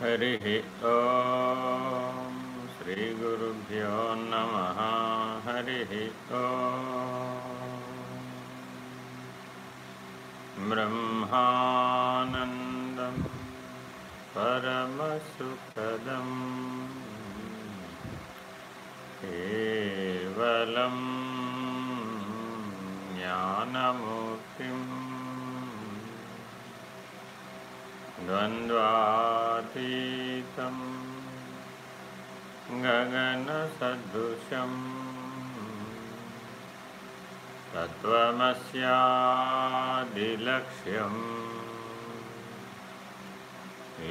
हरिः ॐ श्रीगुरुभ्यो नमः। हरिः ॐ ब्रह्मानन्दं परमसुखदम् केवलं ज्ञानमूर्तिम्। द्वन्द्वातीतं गगनसदृशम् तत्त्वमस्यादिलक्ष्यम्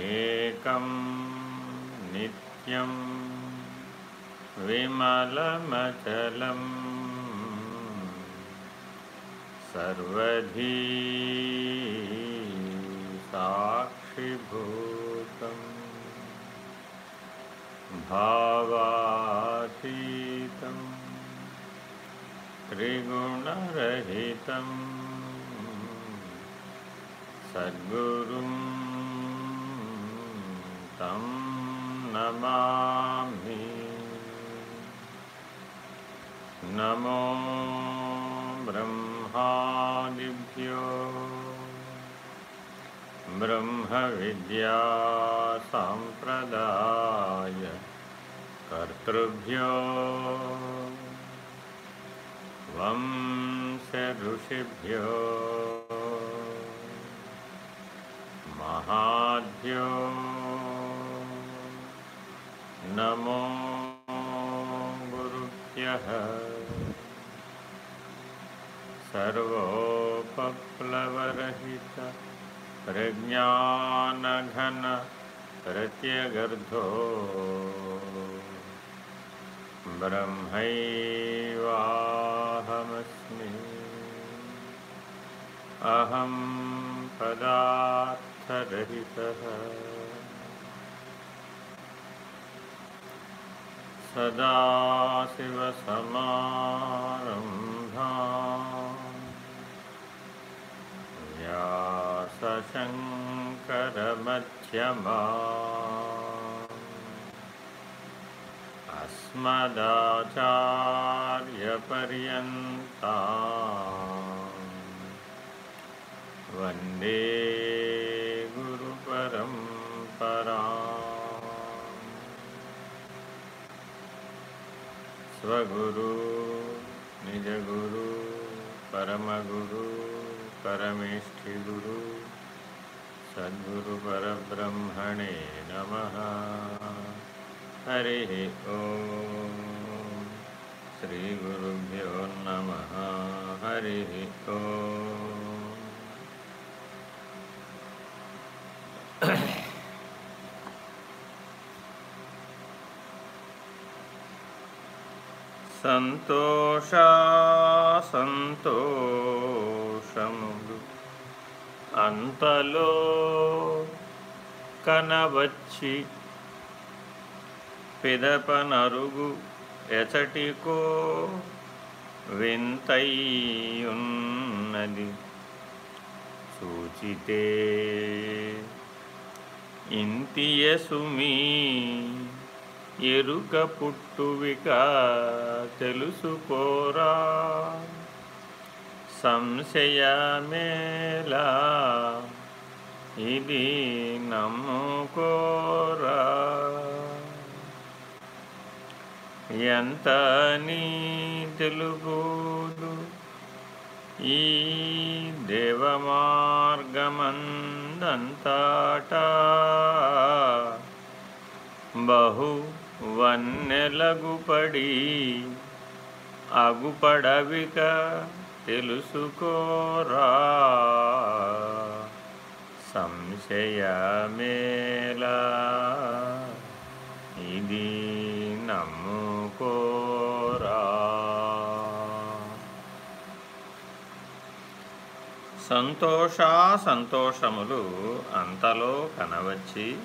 एकं नित्यं विमलमचलम् सर्वधी साक्षिभूतम् भावातीतं त्रिगुणरहितं सद्गुरुं तं नमामि। नमो ब्रह्मादिभ्यो। ब्रह्मविद्यासाम्प्रदाय कर्तृभ्यो। वंशऋषिभ्यो महाभ्यो नमो गुरुभ्यः। सर्वोपप्लवरहित। प्रज्ञानघन प्रत्यगर्धो। ब्रह्मैवाहमस्मि। अहं पदार्थरहितः। सदाशिवसमारम्भा व्यासशङ्करमध्यमा अस्मदाचार्यपर्यन्ता वन्दे गुरुपरम्परा स्वगुरु निजगुरु परमगुरु परमेष्ठिगुरु सद्गुरुपरब्रह्मणे नमः। हरिः ॐ श्रीगुरुभ्यो नमः। हरिः ॐ सन्तोषा सन्तो అంతలో కనవచ్చి పిదపనరుగు ఎచటికో వింతయ్యున్నది. సూచితే ఇంతియసుమీ ఎరుక పుట్టువిక తెలుసుకోరా. సంశయమేలా ఇది నమ్ముకోరా. ఎంత నీ తెలుగుదు ఈ దేవమార్గమందంతటా? బహు వన్నెలగుపడి అగుపడవిక తెలుసుకోరా? సంశయమేలా? ఇది నమ్ముకోరా? సంతోష సంతోషములు అంతలో కనవచ్చి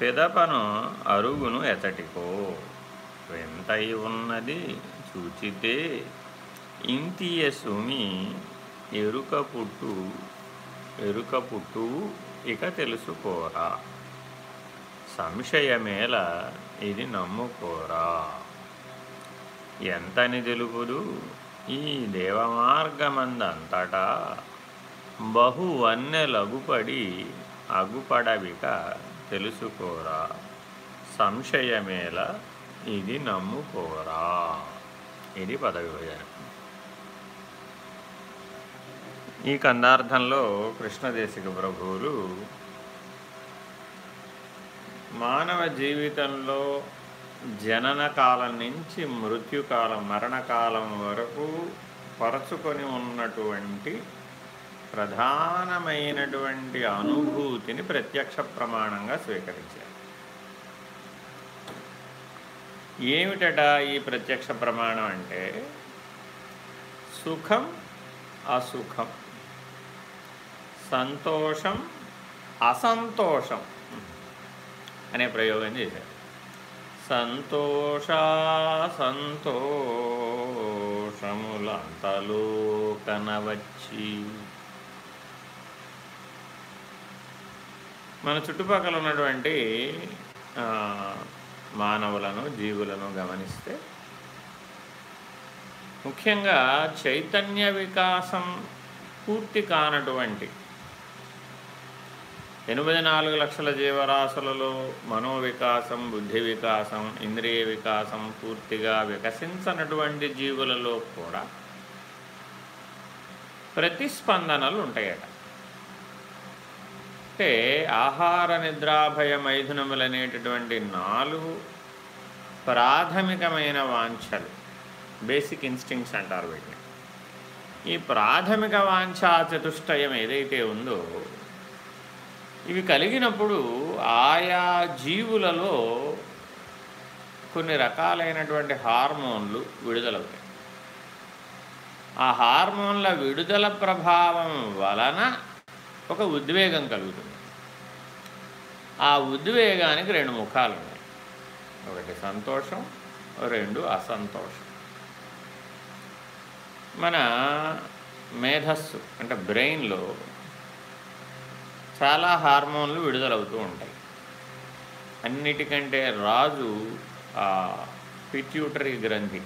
పెదపను అరుగును ఎతటికో. వెంటై ఉన్నది చూచితే ఇంతియ సుమి ఎరుక పుట్టు ఎరుక పుట్టు ఇక తెలుసుకోరా? సంశయమేల ఇది నమ్ముకోరా? ఎంతని తెలుపుదు ఈ దేవమార్గమందంతటా? బహు వన్నెలగుపడి అగుపడవిక తెలుసుకోరా? సంశయమేల ఇది నమ్ముకోరా? ఇది పదవి పదవిభజన. ఈ కందార్థంలో కృష్ణదేశిక ప్రభువులు మానవ జీవితంలో జనన కాలం నుంచి మృత్యుకాలం మరణకాలం వరకు పరచుకొని ఉన్నటువంటి ప్రధానమైనటువంటి అనుభూతిని ప్రత్యక్ష ప్రమాణంగా స్వీకరించారు. ఏమిటట ఈ ప్రత్యక్ష ప్రమాణం అంటే సుఖం అసుఖం. సంతోషం అసంతోషం. అనే ప్రయోగం చేశారు. సంతోష సంతోషములంతలో కనవచ్చి. మన చుట్టుపక్కల ఉన్నటువంటి మానవులను జీవులను గమనిస్తే ముఖ్యంగా చైతన్య వికాసం పూర్తి కానటువంటి ఎనభై నాలుగు లక్షల జీవరాశులలో మనోవికాసం బుద్ధి వికాసం ఇంద్రియ వికాసం పూర్తిగా వికసించనటువంటి జీవులలో కూడా ప్రతిస్పందనలు ఉంటాయట. అంటే ఆహార నిద్రాభయ మైథునములనేటటువంటి నాలుగు ప్రాథమికమైన వాంఛలు. బేసిక్ ఇన్స్టింగ్స్ అంటారు వీటిని. ఈ ప్రాథమిక వాంఛా చతుష్టయం ఏదైతే ఉందో ఇవి కలిగినప్పుడు ఆయా జీవులలో కొన్ని రకాలైనటువంటి హార్మోన్లు విడుదలవుతాయి. ఆ హార్మోన్ల విడుదల ప్రభావం వలన ఒక ఉద్వేగం కలుగుతుంది. ఆ ఉద్వేగానికి రెండు ముఖాలు ఉన్నాయి. ఒకటి సంతోషం రెండు అసంతోషం. మన మేధస్సు అంటే బ్రెయిన్లో చాలా హార్మోన్లు విడుదలవుతూ ఉంటాయి. అన్నిటికంటే రాజు పిట్యూటరీ గ్రంథి.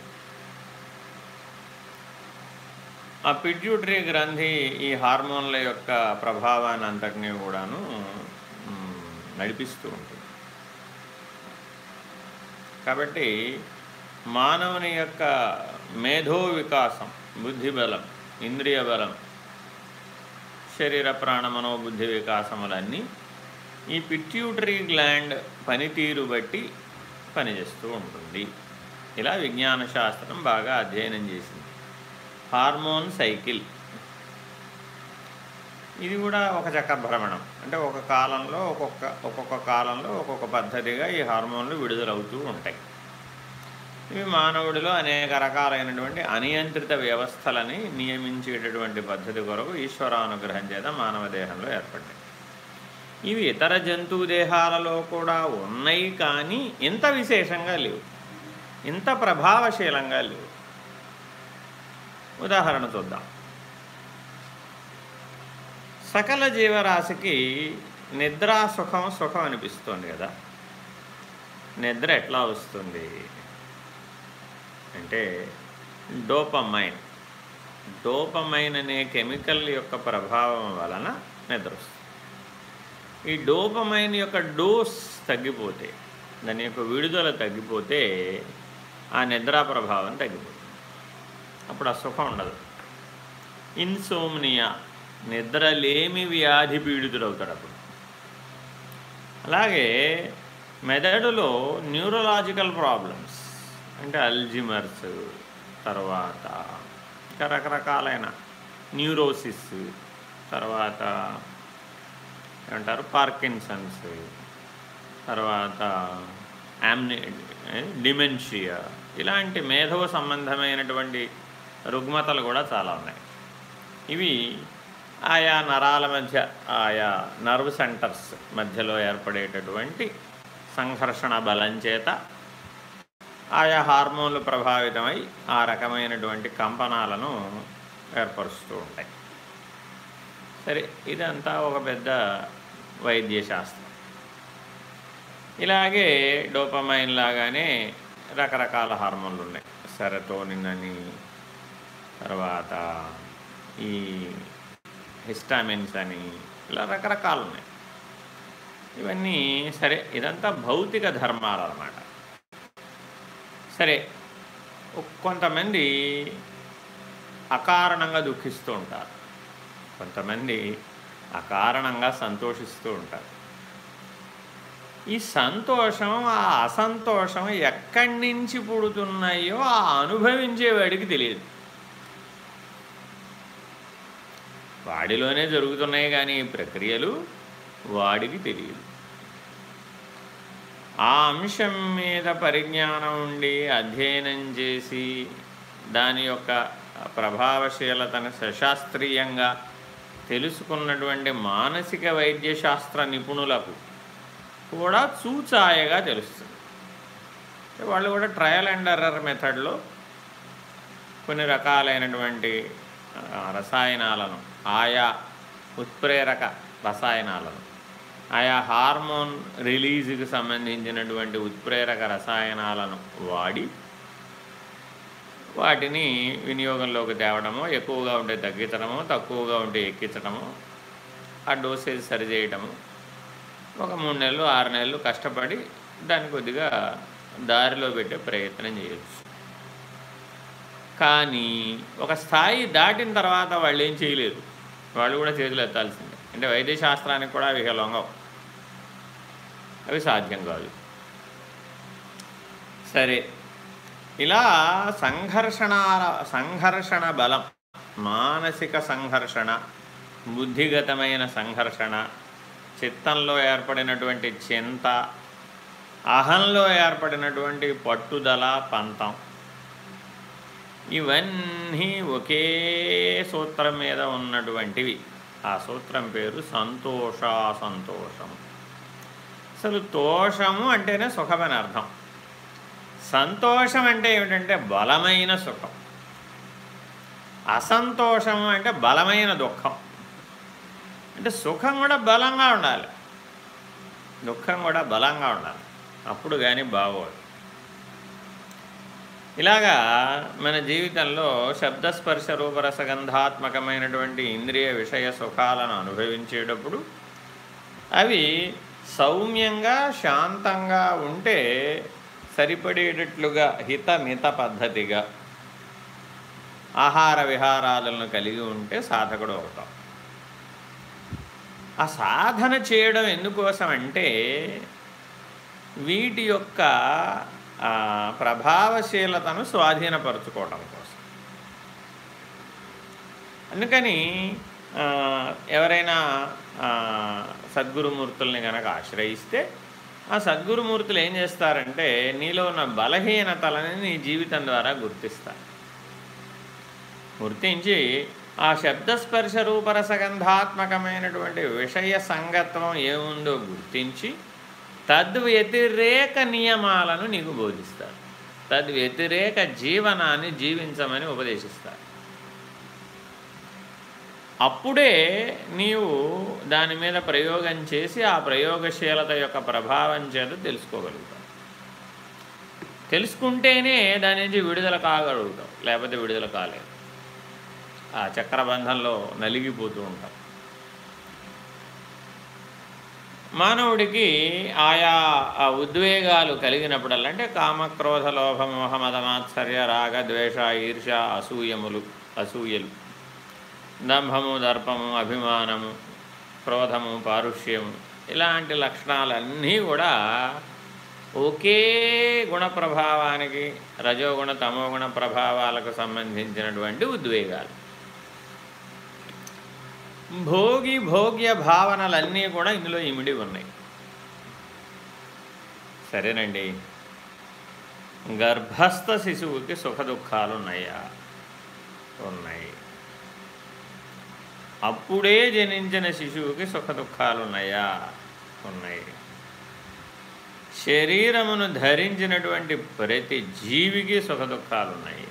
ఆ పిట్యూటరీ గ్రంథి ఈ హార్మోన్ల యొక్క ప్రభావాన్ని అంతటినీ కూడాను నడిపిస్తూ ఉంటుంది. కాబట్టి మానవుని యొక్క మేధో వికాసం బుద్ధిబలం ఇంద్రియ బలం శరీర ప్రాణ మనోబుద్ధి వికాసములన్నీ ఈ పిట్యూటరీ గ్లాండ్ పనితీరు బట్టి పనిచేస్తూ ఉంటుంది. ఇలా విజ్ఞాన శాస్త్రం బాగా అధ్యయనం చేసింది. Hormone cycle. ఇది కూడా ఒక చక్ర భ్రమణం అంటే ఒక కాలంలో ఒక్కొక్క ఒక్కొక్క కాలంలో ఒక్కొక్క పద్ధతిగా ఈ హార్మోన్లు విడుదలవుతూ ఉంటాయి. ఇవి మానవుడిలో అనేక రకాలైనటువంటి అనియంత్రిత వ్యవస్థలని నియమించేటటువంటి పద్ధతి కొరకు ఈశ్వరానుగ్రహం చేత మానవ దేహంలో ఏర్పడ్డాయి. ఇవి ఇతర జంతు దేహాలలో కూడా ఉన్నాయి కానీ ఇంత విశేషంగా లేవు. ఇంత ప్రభావశీలంగా లేవు. ఉదాహరణ చూద్దాం. సకల జీవరాశికి నిద్రా సుఖం సుఖం అనిపిస్తుంది కదా. నిద్ర ఎట్లా వస్తుంది? అంటే డోపమైన్. డోపమైన్ అనే కెమికల్ యొక్క ప్రభావం వలన నిద్ర వస్తుంది ఈ డోపమైన్ యొక్క డోస్ తగ్గిపోతే దాని యొక్క విడుదల తగ్గిపోతే ఆ నిద్రా ప్రభావం తగ్గిపోతుంది. అప్పుడు ఆ సుఖం ఉండదు. ఇన్సోమ్నియా నిద్రలేమి వ్యాధి పీడితుడవుతాడు అప్పుడు. అలాగే మెదడులో న్యూరలాజికల్ ప్రాబ్లమ్స్ అంటే అల్జిమర్స్ తర్వాత ఇంకా రకరకాలైన న్యూరోసిస్ తర్వాత ఏమంటారు? పార్కిన్సన్స్ తర్వాత యామ్ని డిమెన్షియా ఇలాంటి మేధవ సంబంధమైనటువంటి రుగ్మతలు కూడా చాలా ఉన్నాయి. ఇవి ఆయా నరాల మధ్య ఆయా నర్వ్ సెంటర్స్ మధ్యలో ఏర్పడేటటువంటి సంఘర్షణ బలం చేత ఆయా హార్మోన్లు ప్రభావితమై ఆ రకమైనటువంటి కంపనాలను ఏర్పరుస్తూ ఉంటాయి. సరే ఇదంతా ఒక పెద్ద వైద్యశాస్త్రం. ఇలాగే డోపమైన్ లాగానే రకరకాల హార్మోన్లు ఉన్నాయి. సెరటోనిన్ అని తర్వాత ఈ హిస్టామిన్స్ అని ఇలా రకరకాలు ఉన్నాయి. ఇవన్నీ సరే ఇదంతా భౌతిక ధర్మాలు అన్నమాట సరే కొంతమంది అకారణంగా దుఃఖిస్తూ ఉంటారు. కొంతమంది అకారణంగా సంతోషిస్తూ ఉంటారు. ఈ సంతోషం ఆ అసంతోషం ఎక్కడి నుంచి పుడుతున్నాయో ఆ అనుభవించేవాడికి తెలియదు. వాడిలోనే జరుగుతున్నాయి కానీ ప్రక్రియలు వాడికి తెలియదు. ఆ అంశం మీద పరిజ్ఞానం ఉండి అధ్యయనం చేసి దాని యొక్క ప్రభావశీలతను సశాస్త్రీయంగా తెలుసుకున్నటువంటి మానసిక వైద్యశాస్త్ర నిపుణులకు కూడా చూచాయగా తెలుస్తుంది. వాళ్ళు కూడా ట్రయల్ అండ్ ఎర్రర్ మెథడ్లో కొన్ని రకాలైనటువంటి రసాయనాలను ఆయా ఉత్ప్రేరక రసాయనాలను ఆయా హార్మోన్ రిలీజ్కి సంబంధించినటువంటి ఉత్ప్రేరక రసాయనాలను వాడి వాటిని వినియోగంలోకి తేవడమో ఎక్కువగా ఉంటే తగ్గించడమో తక్కువగా ఉంటే ఎక్కించడమో ఆ డోసేజ్ సరిచేయటము ఒక మూడు నెలలు ఆరు నెలలు కష్టపడి దాన్ని కొద్దిగా దారిలో పెట్టే ప్రయత్నం చేయొచ్చు. కానీ ఒక స్థాయి దాటిన తర్వాత వాళ్ళు ఏం చేయలేరు. వాళ్ళు కూడా చేతులు ఎత్తాల్సిందే. అంటే వైద్యశాస్త్రానికి కూడా అవి లొంగవు. అవి సాధ్యం కాదు. సరే. ఇలా సంఘర్షణ సంఘర్షణ బలం మానసిక సంఘర్షణ బుద్ధిగతమైన సంఘర్షణ చిత్తంలో ఏర్పడినటువంటి చింత అహంలో ఏర్పడినటువంటి పట్టుదల పంతం ఇవన్నీ ఒకే సూత్రం మీద ఉన్నటువంటివి. ఆ సూత్రం పేరు సంతోష సంతోషం. అసలు తోషము అంటేనే సుఖమని అర్థం. సంతోషం అంటే ఏమిటంటే బలమైన సుఖం. అసంతోషం అంటే బలమైన దుఃఖం. అంటే సుఖం కూడా బలంగా ఉండాలి. దుఃఖం కూడా బలంగా ఉండాలి. అప్పుడు కానీ బాగోదు. ఇలాగా మన జీవితంలో శబ్దస్పర్శ రూపరసగంధాత్మకమైనటువంటి ఇంద్రియ విషయ సుఖాలను అనుభవించేటప్పుడు అవి సౌమ్యంగా శాంతంగా ఉంటే సరిపడేటట్లుగా హితమిత పద్ధతిగా ఆహార విహారాలను కలిగి ఉంటే సాధకుడు అవుతాం. ఆ సాధన చేయడం ఎందుకోసం అంటే వీటి యొక్క ప్రభావశీలతను స్వాధీనపరచుకోవడం కోసం. అందుకని ఎవరైనా సద్గురుమూర్తుల్ని కనుక ఆశ్రయిస్తే ఆ సద్గురుమూర్తులు ఏం చేస్తారంటే నీలో ఉన్న బలహీనతలని నీ జీవితం ద్వారా గుర్తిస్తారు. గుర్తించి ఆ శబ్దస్పర్శ రూపరసగంధాత్మకమైనటువంటి విషయ సంగత్వం ఏముందో గుర్తించి తద్వ్యతిరేక నియమాలను నీకు బోధిస్తారు. తద్వ్యతిరేక జీవనాన్ని జీవించమని ఉపదేశిస్తారు. అప్పుడే నీవు దాని మీద ప్రయోగం చేసి ఆ ప్రయోగశీలత యొక్క ప్రభావం చేత తెలుసుకోగలుగుతావు. తెలుసుకుంటేనే దాని నుంచి విడుదల కాగలుగుతావు. లేకపోతే విడుదల కాలేదు. ఆ చక్రబంధంలో నలిగిపోతూ ఉంటాం మానవుడికి ఆయా ఉద్వేగాలు కలిగినప్పుడల్లా అంటే కామక్రోధ లోభ మోహమదమాత్సర్య రాగ ద్వేష ఈర్ష అసూయములు అసూయలు. దంభము దర్పము అభిమానము క్రోధము పారుష్యము ఇలాంటి లక్షణాలన్నీ కూడా ఒకే గుణ ప్రభావానికి రజోగుణ తమోగుణ ప్రభావాలకు సంబంధించినటువంటి ఉద్వేగాలు. భోగి భోగ్య భావనలన్నీ కూడా ఇందులో ఇమిడి ఉన్నాయి. సరేనండి. గర్భస్థ శిశువుకి సుఖ దుఃఖాలు ఉన్నాయా. ఉన్నాయి అప్పుడే జనించిన శిశువుకి సుఖ దుఃఖాలు ఉన్నాయా. ఉన్నాయి శరీరమును ధరించినటువంటి ప్రతి జీవికి సుఖ దుఃఖాలు ఉన్నాయి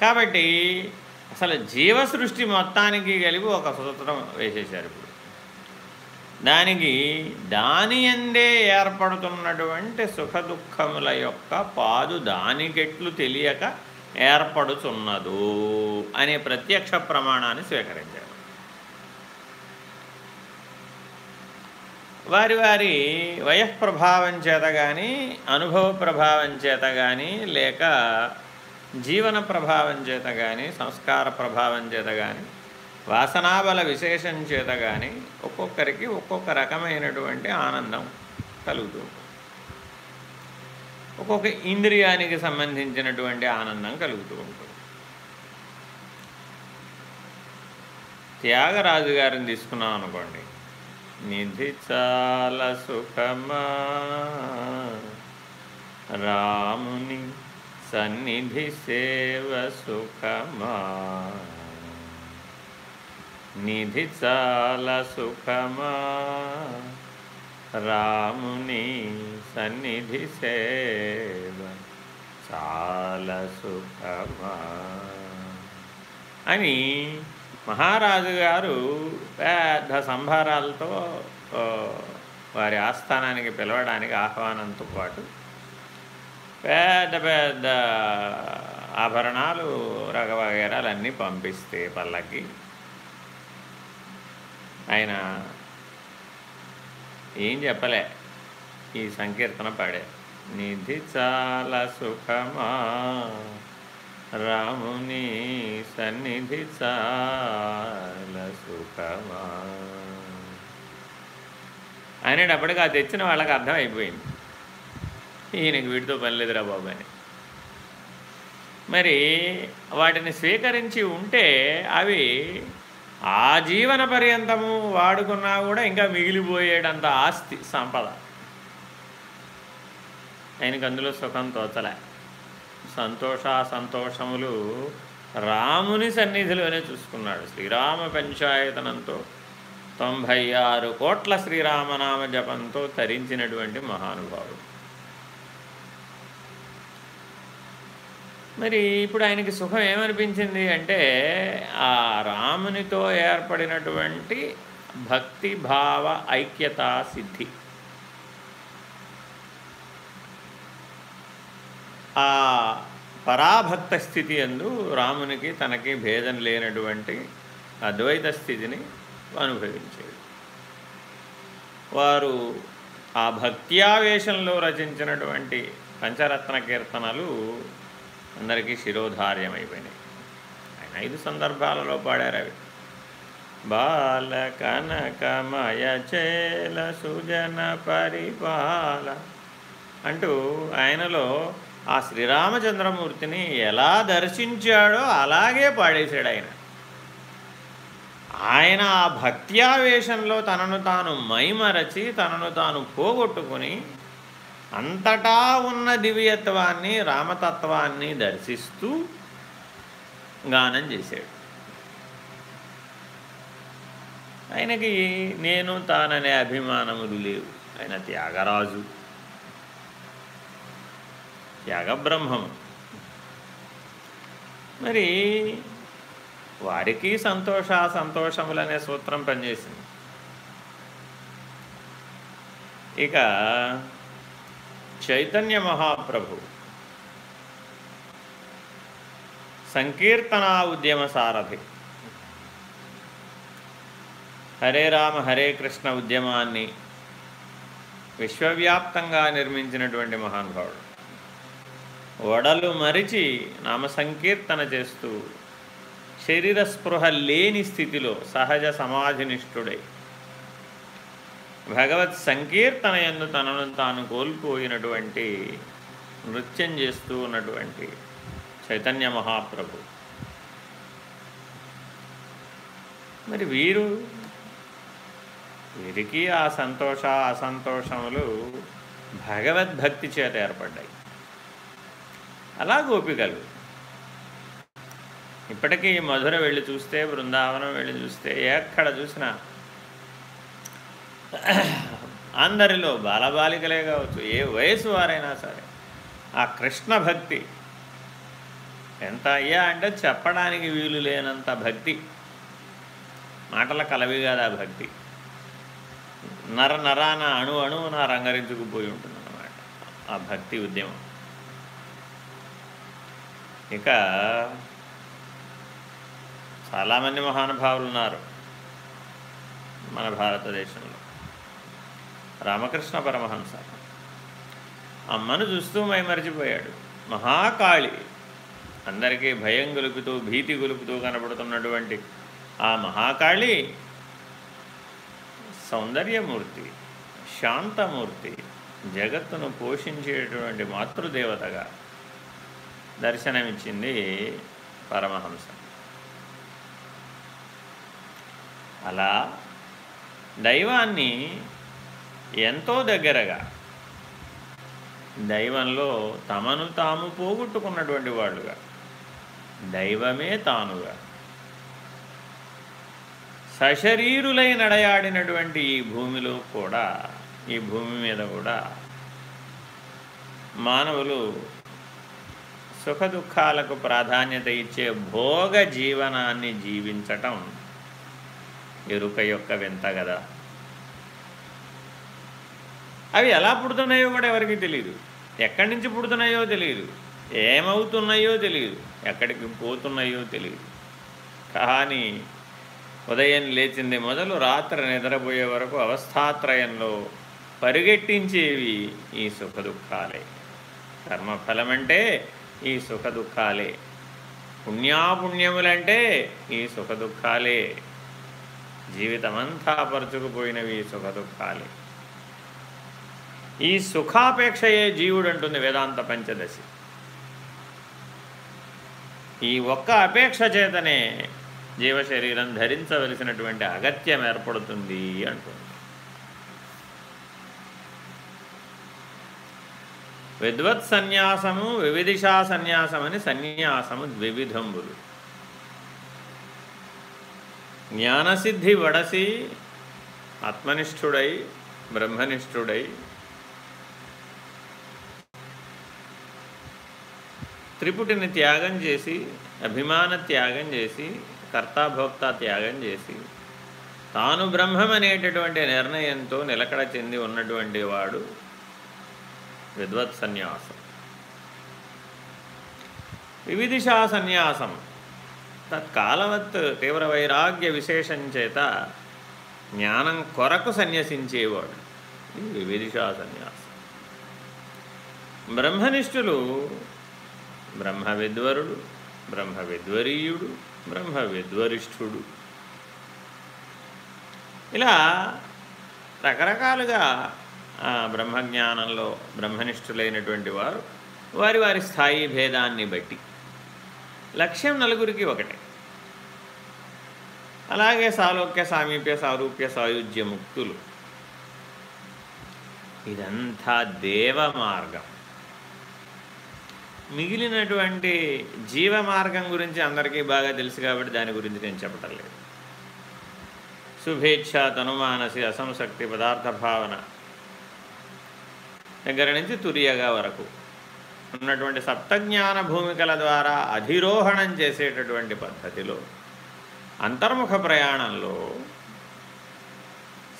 కాబట్టి అసలు జీవ సృష్టి మొత్తానికి కలిపి ఒక సూత్రం వేసేశారు ఇప్పుడు. దానికి దాని ఎందే ఏర్పడుతున్నటువంటి సుఖదుఖముల యొక్క పాదు దానికెట్లు తెలియక ఏర్పడుతున్నదు అనే ప్రత్యక్ష ప్రమాణాన్ని స్వీకరించారు. వారి వారి వయఃప్రభావం చేత కానీ అనుభవ ప్రభావం చేత కానీ లేక జీవన ప్రభావం చేత కానీ సంస్కార ప్రభావం చేత కానీ వాసనాబల విశేషం చేత కానీ ఒక్కొక్కరికి ఒక్కొక్క రకమైనటువంటి ఆనందం కలుగుతూ ఒక్కొక్క ఇంద్రియానికి సంబంధించినటువంటి ఆనందం కలుగుతూ ఉంటుంది. త్యాగరాజు గారిని తీసుకున్నాం అనుకోండి. నిధి చాలా సుఖమా రాముని సన్నిధి సేవ సుఖమా. నిధి చాల సుఖమా. రాముని సన్నిధి సేవ చాల సుఖమా. అని మహారాజు గారు పెద్ద సంభారాలతో వారి ఆస్థానానికి పిలవడానికి ఆహ్వానంతో పాటు పెద్ద పెద్ద ఆభరణాలు రకవగేరాలు అన్నీ పంపిస్తే పల్లకి. ఆయన ఏం చెప్పలే ఈ సంకీర్తన పాడే. నిధి చాలా సుఖమా రాముని సన్నిధి చాలా సుఖమా. అనేటప్పటికి అది తెచ్చిన వాళ్ళకి అర్థమైపోయింది ఈయనకు వీటితో పని లేదురా బాబు అని. మరి వాటిని స్వీకరించి ఉంటే అవి ఆ జీవన పర్యంతము వాడుకున్నా కూడా ఇంకా మిగిలిపోయేటంత ఆస్తి సంపద. ఆయనకు అందులో సుఖం తోచలే. సంతోష సంతోషములు రాముని సన్నిధిలోనే చూసుకున్నాడు. శ్రీరామ పంచాయతనంతో తొంభై ఆరు కోట్ల శ్రీరామనామ జపంతో తరించినటువంటి మహానుభావుడు. మరి ఇప్పుడు ఆయనకి సుఖం ఏమనిపించింది అంటే ఆ రామునితో ఏర్పడినటువంటి భక్తి భావ ఐక్యతా సిద్ధి. ఆ పరాభక్త స్థితి ఎందు రామునికి తనకి భేదం లేనటువంటి అద్వైత స్థితిని అనుభవించేది. వారు ఆ భక్త్యావేశంలో రచించినటువంటి పంచరత్న కీర్తనలు అందరికీ శిరోధార్యమైపోయినాయి. ఆయన ఐదు సందర్భాలలో పాడారు అవి. బాల కనకమయ చేల సుజన పరిపాల అంటూ ఆయనలో ఆ శ్రీరామచంద్రమూర్తిని ఎలా దర్శించాడో అలాగే పాడేశాడు ఆయన. ఆయన ఆ భక్త్యావేశంలో తనను తాను మైమరచి తనను తాను పోగొట్టుకుని అంతటా ఉన్న దివ్యత్వాన్ని రామతత్వాన్ని దర్శిస్తూ గానం చేశాడు. ఆయనకి నేను తాననే అభిమానములు లేవు. ఆయన త్యాగరాజు. త్యాగబ్రహ్మము. మరి వారికి సంతోష సంతోషములనే సూత్రం పనిచేసింది. ఇక చైతన్య మహాప్రభు. సంకీర్తనా ఉద్యమ సారథి. హరే రామ హరే కృష్ణ ఉద్యమాన్ని విశ్వవ్యాప్తంగా నిర్మించినటువంటి మహానుభావుడు. వడలు మరిచి నామ సంకీర్తన చేస్తూ శరీర స్పృహ లేని స్థితిలో సహజ సమాధినిష్ఠుడై భగవత్ సంకీర్తన ఎందు తనను తాను కోల్పోయినటువంటి నృత్యం చేస్తూ ఉన్నటువంటి చైతన్య మహాప్రభు. మరి వీరు వీరికి ఆ సంతోష అసంతోషములు భగవద్భక్తి చేత ఏర్పడ్డాయి. అలా గోపికలు ఇప్పటికీ మధుర వెళ్ళి చూస్తే బృందావనం వెళ్ళి చూస్తే ఎక్కడ చూసినా అందరిలో బాలబాలికలే కావచ్చు ఏ వయసు వారైనా సరే ఆ కృష్ణ భక్తి ఎంత అయ్యా అంటే చెప్పడానికి వీలు లేనంత భక్తి. మాటల కలవి కాదు ఆ భక్తి. నర నరాన అణు అణువున రంగరించుకుపోయి ఉంటుంది అన్నమాట ఆ భక్తి ఉద్యమం. ఇక చాలామంది మహానుభావులు ఉన్నారు మన భారతదేశంలో. రామకృష్ణ పరమహంస. అమ్మను చూస్తూ మైమరిచిపోయాడు. మహాకాళి. అందరికీ భయం గొలుపుతూ భీతి గొలుపుతూ కనబడుతున్నటువంటి ఆ మహాకాళి సౌందర్యమూర్తి శాంతమూర్తి జగత్తును పోషించేటువంటి మాతృదేవతగా దర్శనమిచ్చింది పరమహంస. అలా దైవాన్ని ఎంతో దగ్గరగా. దైవంలో తమను తాము పోగొట్టుకున్నటువంటి వాళ్ళుగా. దైవమే తానుగా. సశరీరులై నడయాడినటువంటి ఈ భూమిలో కూడా ఈ భూమి మీద కూడా మానవులు సుఖ దుఃఖాలకు ప్రాధాన్యత ఇచ్చే భోగ జీవనాన్ని జీవించటం ఎరుక యొక్క వింత కదా అవి ఎలా పుడుతున్నాయో కూడా ఎవరికి తెలియదు ఎక్కడి నుంచి పుడుతున్నాయో తెలియదు ఏమవుతున్నాయో తెలియదు ఎక్కడికి పోతున్నాయో తెలియదు కానీ ఉదయం లేచింది మొదలు రాత్రి నిద్రపోయే వరకు అవస్థాత్రయంలో పరిగెట్టించేవి ఈ సుఖదుఖాలే. కర్మఫలమంటే ఈ సుఖదుఖాలే. పుణ్యాపుణ్యములంటే ఈ సుఖదుఖాలే. జీవితమంతా పరుచుకుపోయినవి ఈ సుఖదుఖాలే. ఈ సుఖాపేక్షయే జీవుడు అంటుంది వేదాంత పంచదశి. ఈ ఒక్క అపేక్ష చేతనే జీవశరీరం ధరించవలసినటువంటి అగత్యం ఏర్పడుతుంది అంటుంది. విద్వత్ సన్యాసము వివిధిషా సన్యాసమని సన్యాసము ద్వివిధంబులు జ్ఞానసిద్ధి వడసి ఆత్మనిష్ఠుడై బ్రహ్మనిష్ఠుడై త్రిపుటిని త్యాగం చేసి అభిమాన త్యాగం చేసి కర్తాభోక్త త్యాగం చేసి తాను బ్రహ్మం అనేటటువంటి నిర్ణయంతో నిలకడ చెంది ఉన్నటువంటి వాడు విద్వత్ సన్యాసం. వివిధిషా సన్యాసం. తత్కాలవత్ తీవ్ర వైరాగ్య విశేషం చేత జ్ఞానం కొరకు సన్యసించేవాడు. వివిధిషా సన్యాసం. బ్రహ్మనిష్ఠులు బ్రహ్మ విద్వరుడు బ్రహ్మ విద్వరీయుడు బ్రహ్మ విద్వరిష్ఠుడు. ఇలా రకరకాలుగా బ్రహ్మజ్ఞానంలో బ్రహ్మనిష్ఠులైనటువంటి వారు వారి వారి స్థాయి భేదాన్ని బట్టి. లక్ష్యం నలుగురికి ఒకటే. అలాగే సాలోక్య సామీప్య సారూప్య సాయుధ్య ముక్తులు. ఇదంతా దేవ మార్గం. మిగిలినటువంటి జీవ మార్గం గురించి అందరికీ బాగా తెలుసు కాబట్టి దాని గురించి నేను చెప్పటం లేదు శుభేచ్ఛ తనుమానసి అసంశక్తి పదార్థ భావన. దగ్గర నుంచి తురియగా వరకు ఉన్నటువంటి సప్తజ్ఞాన భూమికల ద్వారా అధిరోహణం చేసేటటువంటి పద్ధతిలో అంతర్ముఖ ప్రయాణంలో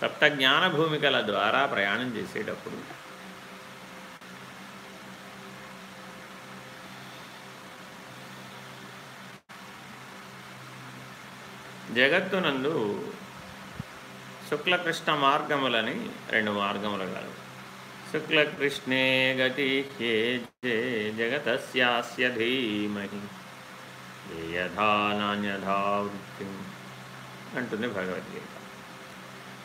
సప్తజ్ఞాన భూమికల ద్వారా ప్రయాణం చేసేటప్పుడు జగత్తునందు శుక్లకృష్ణ మార్గములని రెండు మార్గములు కలవు శుక్లకృష్ణే గతి హే జగతస్యాస్య ధీమహి. యథా నాణ్యథావృత్తి అంటుంది భగవద్గీత.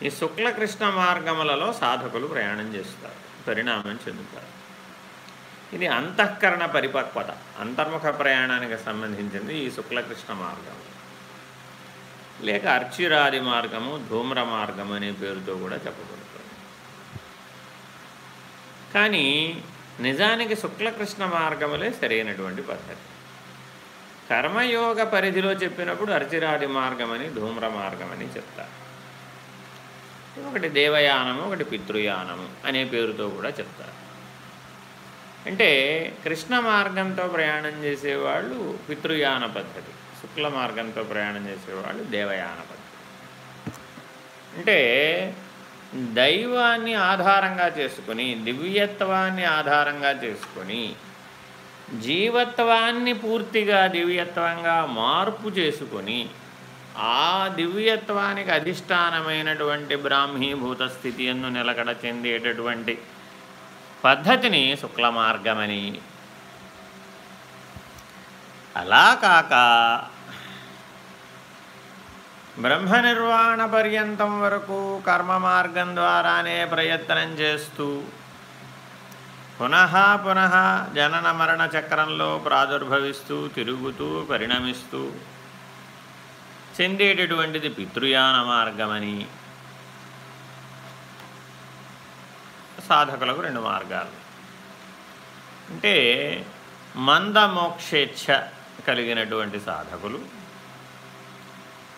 ఈ శుక్లకృష్ణ మార్గములలో సాధకులు ప్రయాణం చేస్తారు పరిణామం చెందుతారు. ఇది అంతఃకరణ పరిపక్వత అంతర్ముఖ ప్రయాణానికి సంబంధించింది ఈ శుక్లకృష్ణ మార్గం. లేక అర్చిరాది మార్గము ధూమ్ర మార్గం అనే పేరుతో కూడా చెప్పబడుతుంది. కానీ నిజానికి శుక్లకృష్ణ మార్గములే సరైనటువంటి పద్ధతి. కర్మయోగ పరిధిలో చెప్పినప్పుడు అర్చిరాది మార్గమని ధూమ్ర మార్గమని చెప్తారు. ఒకటి దేవయానము ఒకటి పితృయానము అనే పేరుతో కూడా చెప్తారు. అంటే కృష్ణ మార్గంతో ప్రయాణం చేసేవాళ్ళు పితృయాన పద్ధతి. శుక్ల మార్గంతో ప్రయాణం చేసేవాళ్ళు దేవయాన పద్ధతి అంటే దైవాన్ని ఆధారంగా చేసుకుని దివ్యత్వాన్ని ఆధారంగా చేసుకొని జీవత్వాన్ని పూర్తిగా దివ్యత్వంగా మార్పు చేసుకొని ఆ దివ్యత్వానికి అధిష్టానమైనటువంటి బ్రాహ్మీభూత స్థితి ఎందు నిలకడ చెందేటటువంటి పద్ధతిని శుక్ల మార్గమని అలా కాక బ్రహ్మ నిర్వాణ పర్యంతం వరకు కర్మ మార్గం ద్వారానే ప్రయత్నం చేస్తూ పునః పునః జనన మరణ చక్రంలో ప్రాదుర్భవిస్తూ తిరుగుతూ పరిణమిస్తూ చెందేటటువంటిది పితృయాన మార్గమని సాధకులకు రెండు మార్గాలు. అంటే మందమోక్షేచ్ఛ కలిగినటువంటి సాధకులు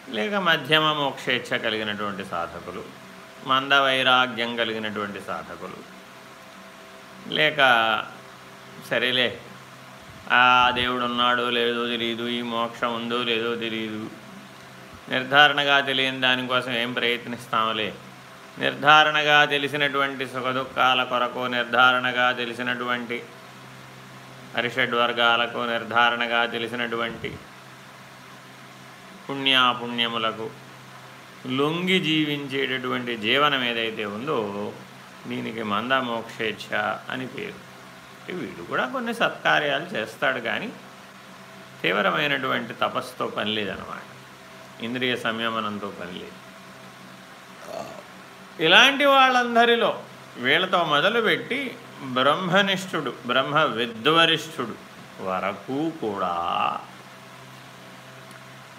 లేక మధ్యమ మోక్షేచ్ఛ కలిగినటువంటి సాధకులు మంద వైరాగ్యం కలిగినటువంటి సాధకులు లేక సరేలే ఆ దేవుడు ఉన్నాడో లేదో తెలియదు ఈ మోక్షం ఉందో లేదో తెలియదు నిర్ధారణగా తెలియని దానికోసం ఏం ప్రయత్నిస్తాములే. నిర్ధారణగా తెలిసినటువంటి సుఖదుఖాల కొరకు నిర్ధారణగా తెలిసినటువంటి వర్గాలకు నిర్ధారణగా తెలిసినటువంటి పుణ్యాపుణ్యములకు లొంగి జీవించేటటువంటి జీవనం ఏదైతే ఉందో దీనికి మందమోక్షేచ్ఛ అని పేరు. వీడు కూడా కొన్ని సత్కార్యాలు చేస్తాడు కానీ తీవ్రమైనటువంటి తపస్సుతో పని లేదనమాట ఇంద్రియ సంయమనంతో పని లేదు. ఇలాంటి వాళ్ళందరిలో వీళ్ళతో మొదలుపెట్టి బ్రహ్మనిష్ఠుడు బ్రహ్మ విద్వరిష్ఠుడు వరకు కూడా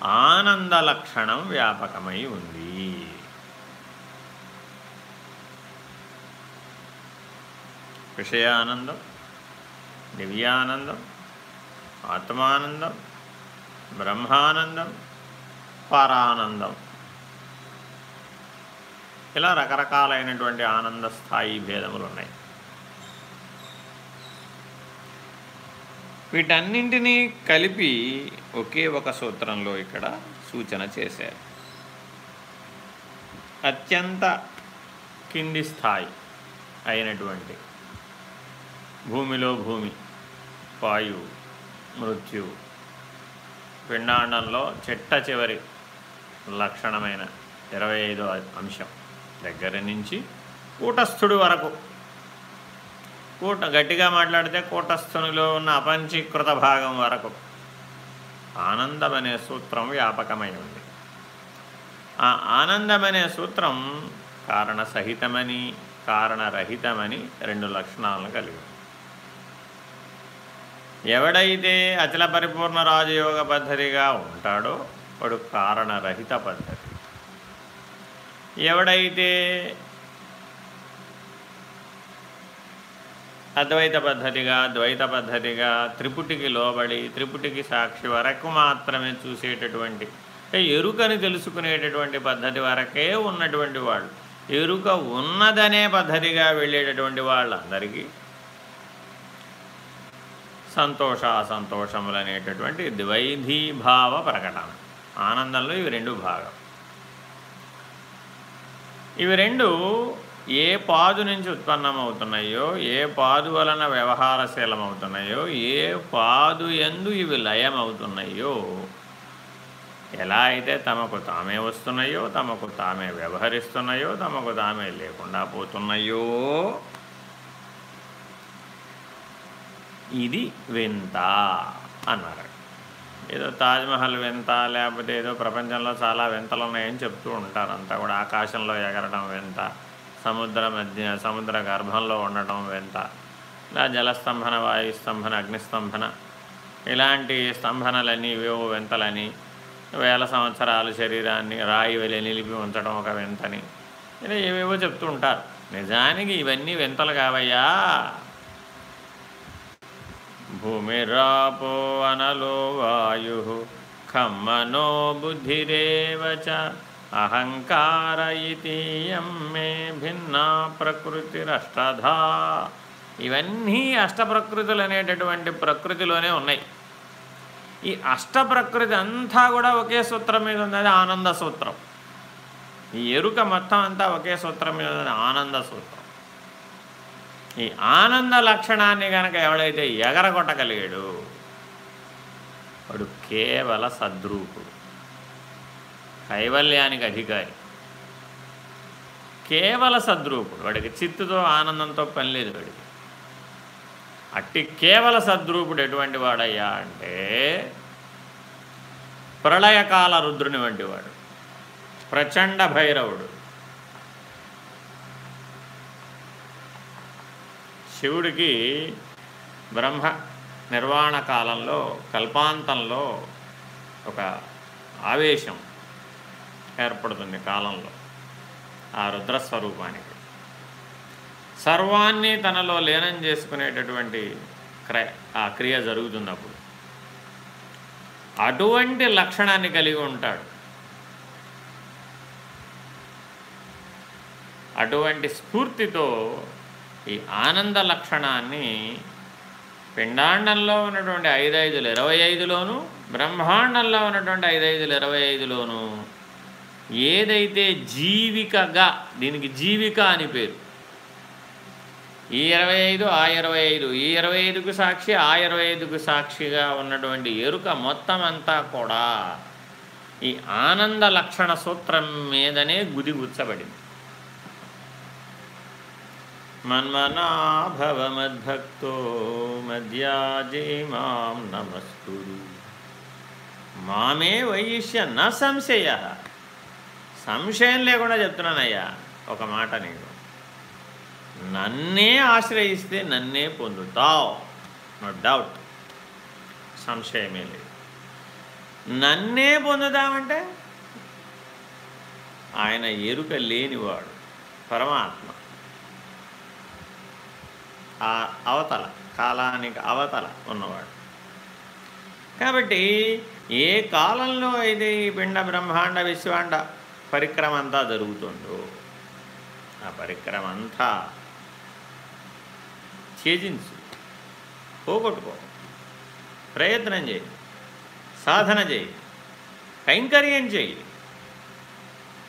ఆనంద లక్షణం వ్యాపకమై ఉంది. విషయానందం దివ్యానందం ఆత్మానందం బ్రహ్మానందం పరానందం. ఇలా రకరకాలైనటువంటి ఆనంద స్థాయి భేదములు ఉన్నాయి వీటన్నింటినీ కలిపి ఒకే ఒక సూత్రంలో ఇక్కడ సూచన చేశారు. అత్యంత కింది స్థాయి అయినటువంటి భూమిలో భూమి వాయు మృత్యు పిండాండంలో చెట్ట చివరి లక్షణమైన ఇరవై ఐదో అంశం దగ్గర నుంచి కూటస్థుడి వరకు కూట గట్టిగా మాట్లాడితే కూటస్థునిలో ఉన్న అపంచీకృత భాగం వరకు. ఆనందం అనే సూత్రం వ్యాపకమై ఉంది. ఆ ఆనందం అనే సూత్రం కారణసహితమని కారణరహితమని రెండు లక్షణాలను కలిగి ఎవడైతే అచల పరిపూర్ణ రాజయోగ పద్ధతిగా ఉంటాడో వాడు కారణరహిత పద్ధతి. ఎవడైతే అద్వైత పద్ధతిగా ద్వైత పద్ధతిగా త్రిపుటికి లోబడి త్రిపుటికి సాక్షి వరకు మాత్రమే చూసేటటువంటి ఎరుకని తెలుసుకునేటటువంటి పద్ధతి వరకే ఉన్నటువంటి వాళ్ళు. ఎరుక ఉన్నదనే పద్ధతిగా వెళ్ళేటటువంటి వాళ్ళందరికీ సంతోష అసంతోషములు అనేటటువంటి ద్వైధీభావ ప్రకటన. ఆనందంలో ఇవి రెండు భాగం. ఇవి రెండు ఏ పాదు నుంచి ఉత్పన్నమవుతున్నాయో ఏ పాదు వలన వ్యవహారశీలమవుతున్నాయో ఏ పాదు ఎందు ఇవి లయమవుతున్నాయో ఎలా అయితే తమకు తామే వస్తున్నాయో తమకు తామే వ్యవహరిస్తున్నాయో తమకు తామే లేకుండా పోతున్నాయో ఇది వింత అన్నారు. ఏదో తాజ్మహల్ వింత లేకపోతే ఏదో ప్రపంచంలో చాలా వింతలు ఉన్నాయని చెప్తూ ఉంటారు. అంతా కూడా ఆకాశంలో ఎగరడం వింత. సముద్ర మధ్య సముద్ర గర్భంలో ఉండటం వింత ఇలా జలస్తంభన వాయుస్తంభన అగ్నిస్తంభన ఇలాంటి స్తంభనలని ఇవేవో వింతలని వేల సంవత్సరాలు శరీరాన్ని రాయి వెళ్ళి నిలిపి ఉంచడం ఒక వింతని. ఇలా ఏవేవో చెప్తూ ఉంటారు. నిజానికి ఇవన్నీ వింతలు కావయ్యా. భూమిరాపో అనలో వాయు ఖమ్మనో బుద్ధిరేవచ. అహంకార ఇతీయం మే భిన్నా ప్రకృతిరష్టధా. ఇవన్నీ అష్టప్రకృతులు అనేటటువంటి ప్రకృతిలోనే ఉన్నాయి. ఈ అష్టప్రకృతి అంతా కూడా ఒకే సూత్రం మీద ఉంది అది ఆనంద సూత్రం. ఈ ఎరుక మొత్తం అంతా ఒకే సూత్రం మీద ఆనంద సూత్రం. ఈ ఆనంద లక్షణాన్ని కనుక ఎవడైతే ఎగరగొట్టగలిగాడు వాడు కేవల సద్రూపుడు. కైవల్యానికి అధికారి. కేవల సద్రూపుడు. వాడికి చిత్తుతో ఆనందంతో పని లేదు వాడికి. అట్టి కేవల సద్రూపుడు ఎటువంటి వాడయ్యా అంటే ప్రళయకాల రుద్రుని వంటి వాడు. ప్రచండ భైరవుడు. శివుడికి బ్రహ్మ నిర్వాణ కాలంలో కల్పాంతంలో ఒక ఆవేశం. ఏర్పడుతుంది కాలంలో. ఆ రుద్రస్వరూపానికి. సర్వాన్ని తనలో లీనం చేసుకునేటటువంటి క్రయ ఆ క్రియ జరుగుతుంది అప్పుడు అటువంటి లక్షణాన్ని కలిగి ఉంటాడు. అటువంటి స్ఫూర్తితో ఈ ఆనంద లక్షణాన్ని పిండాండంలో ఉన్నటువంటి ఐదైదులు ఇరవై ఐదులోను బ్రహ్మాండంలో ఉన్నటువంటి ఐదైదులు ఇరవై ఐదులోను ఏదైతే జీవికగా దీనికి జీవిక అని పేరు. ఈ ఇరవై ఐదు ఆ ఇరవై ఐదు ఈ ఇరవై ఐదుకు సాక్షి ఆ ఇరవై ఐదుకు సాక్షిగా ఉన్నటువంటి ఎరుక మొత్తం అంతా కూడా ఈ ఆనంద లక్షణ సూత్రం మీదనే గుదిగుచ్చబడింది మన్మనాభవమద్భక్తో మధ్యాజే మాం నమస్కురు మామే వైశ్య న సంశయ. సంశయం లేకుండా చెప్తున్నానయ్యా ఒక మాట నీకు. నన్నే ఆశ్రయిస్తే నన్నే పొందుతావు. నో డౌట్ సంశయమే లేదు. నన్నే పొందుతామంటే ఆయన ఎరుక లేనివాడు పరమాత్మ. ఆ అవతల కాలానికి అవతల ఉన్నవాడు. కాబట్టి ఏ కాలంలో అయితే ఈ పిండ బ్రహ్మాండ విశ్వాండ పరిక్రమ అంతా జరుగుతుందో ఆ పరిక్రమ అంతా త్యజించు. పోగొట్టుకో. ప్రయత్నం చేయి. సాధన చేయి. కైంకర్యం చేయి.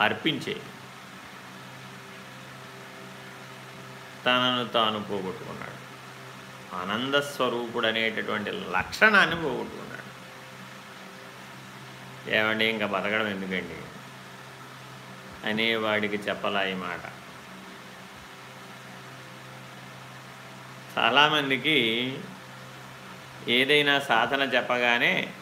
అర్పించేయి. తనను తాను పోగొట్టుకున్నాడు. ఆనందస్వరూపుడు అనేటటువంటి లక్షణాన్ని పోగొట్టుకున్నాడు. ఏమండి ఇంకా బతకడం ఎందుకండి? అనేవాడికి చెప్పలా ఈ మాట. చాలామందికి ఏదైనా సాధన చెప్పగానే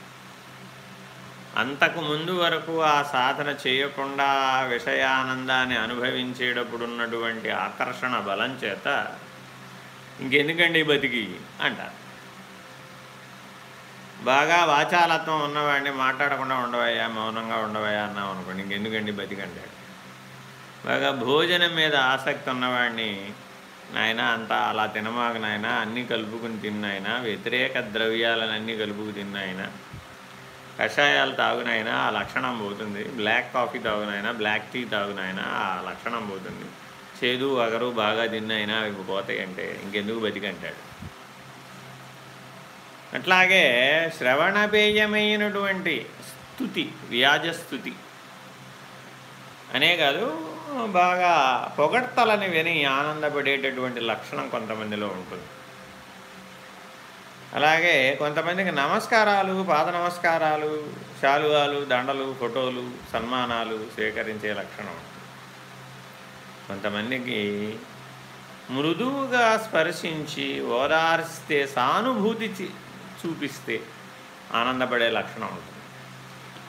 అంతకు ముందు వరకు ఆ సాధన చేయకుండా విషయానందాన్ని అనుభవించేటప్పుడు ఉన్నటువంటి ఆకర్షణ బలం చేత ఇంకెందుకండి బతికి అంటారు. బాగా వాచాలత్వం ఉన్నవాడిని మాట్లాడకుండా ఉండవయ్యా మౌనంగా ఉండవయ్యా అన్నాం అనుకోండి ఇంకెందుకండి బతికంటాడు. బాగా భోజనం మీద ఆసక్తి ఉన్నవాడిని నాయన అంతా అలా తినమాక నాయన. అన్నీ కలుపుకుని తిన్నాయన వ్యతిరేక ద్రవ్యాలను అన్నీ కలుపుకు తిన్నాయన కషాయాలు తాగునైనా ఆ లక్షణం పోతుంది. బ్లాక్ కాఫీ తాగునైనా బ్లాక్ టీ తాగునైనా ఆ లక్షణం పోతుంది. చేదు అగరు బాగా తిన్నైనా అవి పోతాయి అంటే ఇంకెందుకు బతికంటాడు? అట్లాగే శ్రవణపేయమైనటువంటి స్థుతి వ్యాజస్థుతి అనే కాదు బాగా పొగడ్తలని విని ఆనందపడేటటువంటి లక్షణం కొంతమందిలో ఉంటుంది. అలాగే కొంతమందికి నమస్కారాలు పాద నమస్కారాలు శాలువాలు దండలు ఫోటోలు సన్మానాలు స్వీకరించే లక్షణం కొంతమందికి మృదువుగా స్పర్శించి ఓదార్స్తే సానుభూతి చూపిస్తే ఆనందపడే లక్షణం ఉంటుంది.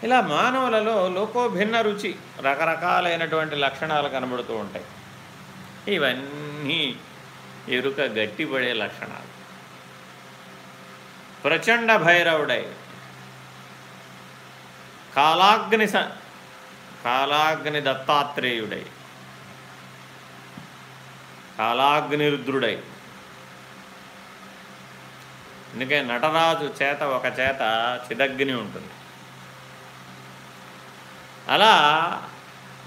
ఇలా మానవులలో లోకోభిన్న రుచి రకరకాలైనటువంటి లక్షణాలు కనబడుతూ ఉంటాయి. ఇవన్నీ ఎరుక గట్టిపడే లక్షణాలు. ప్రచండ భైరవుడై కాలాగ్ని స కాలాగ్ని దత్తాత్రేయుడై కాలాగ్నిరుద్రుడై. అందుకే నటరాజు చేత ఒక చేత చిదగ్ని ఉంటుంది. అలా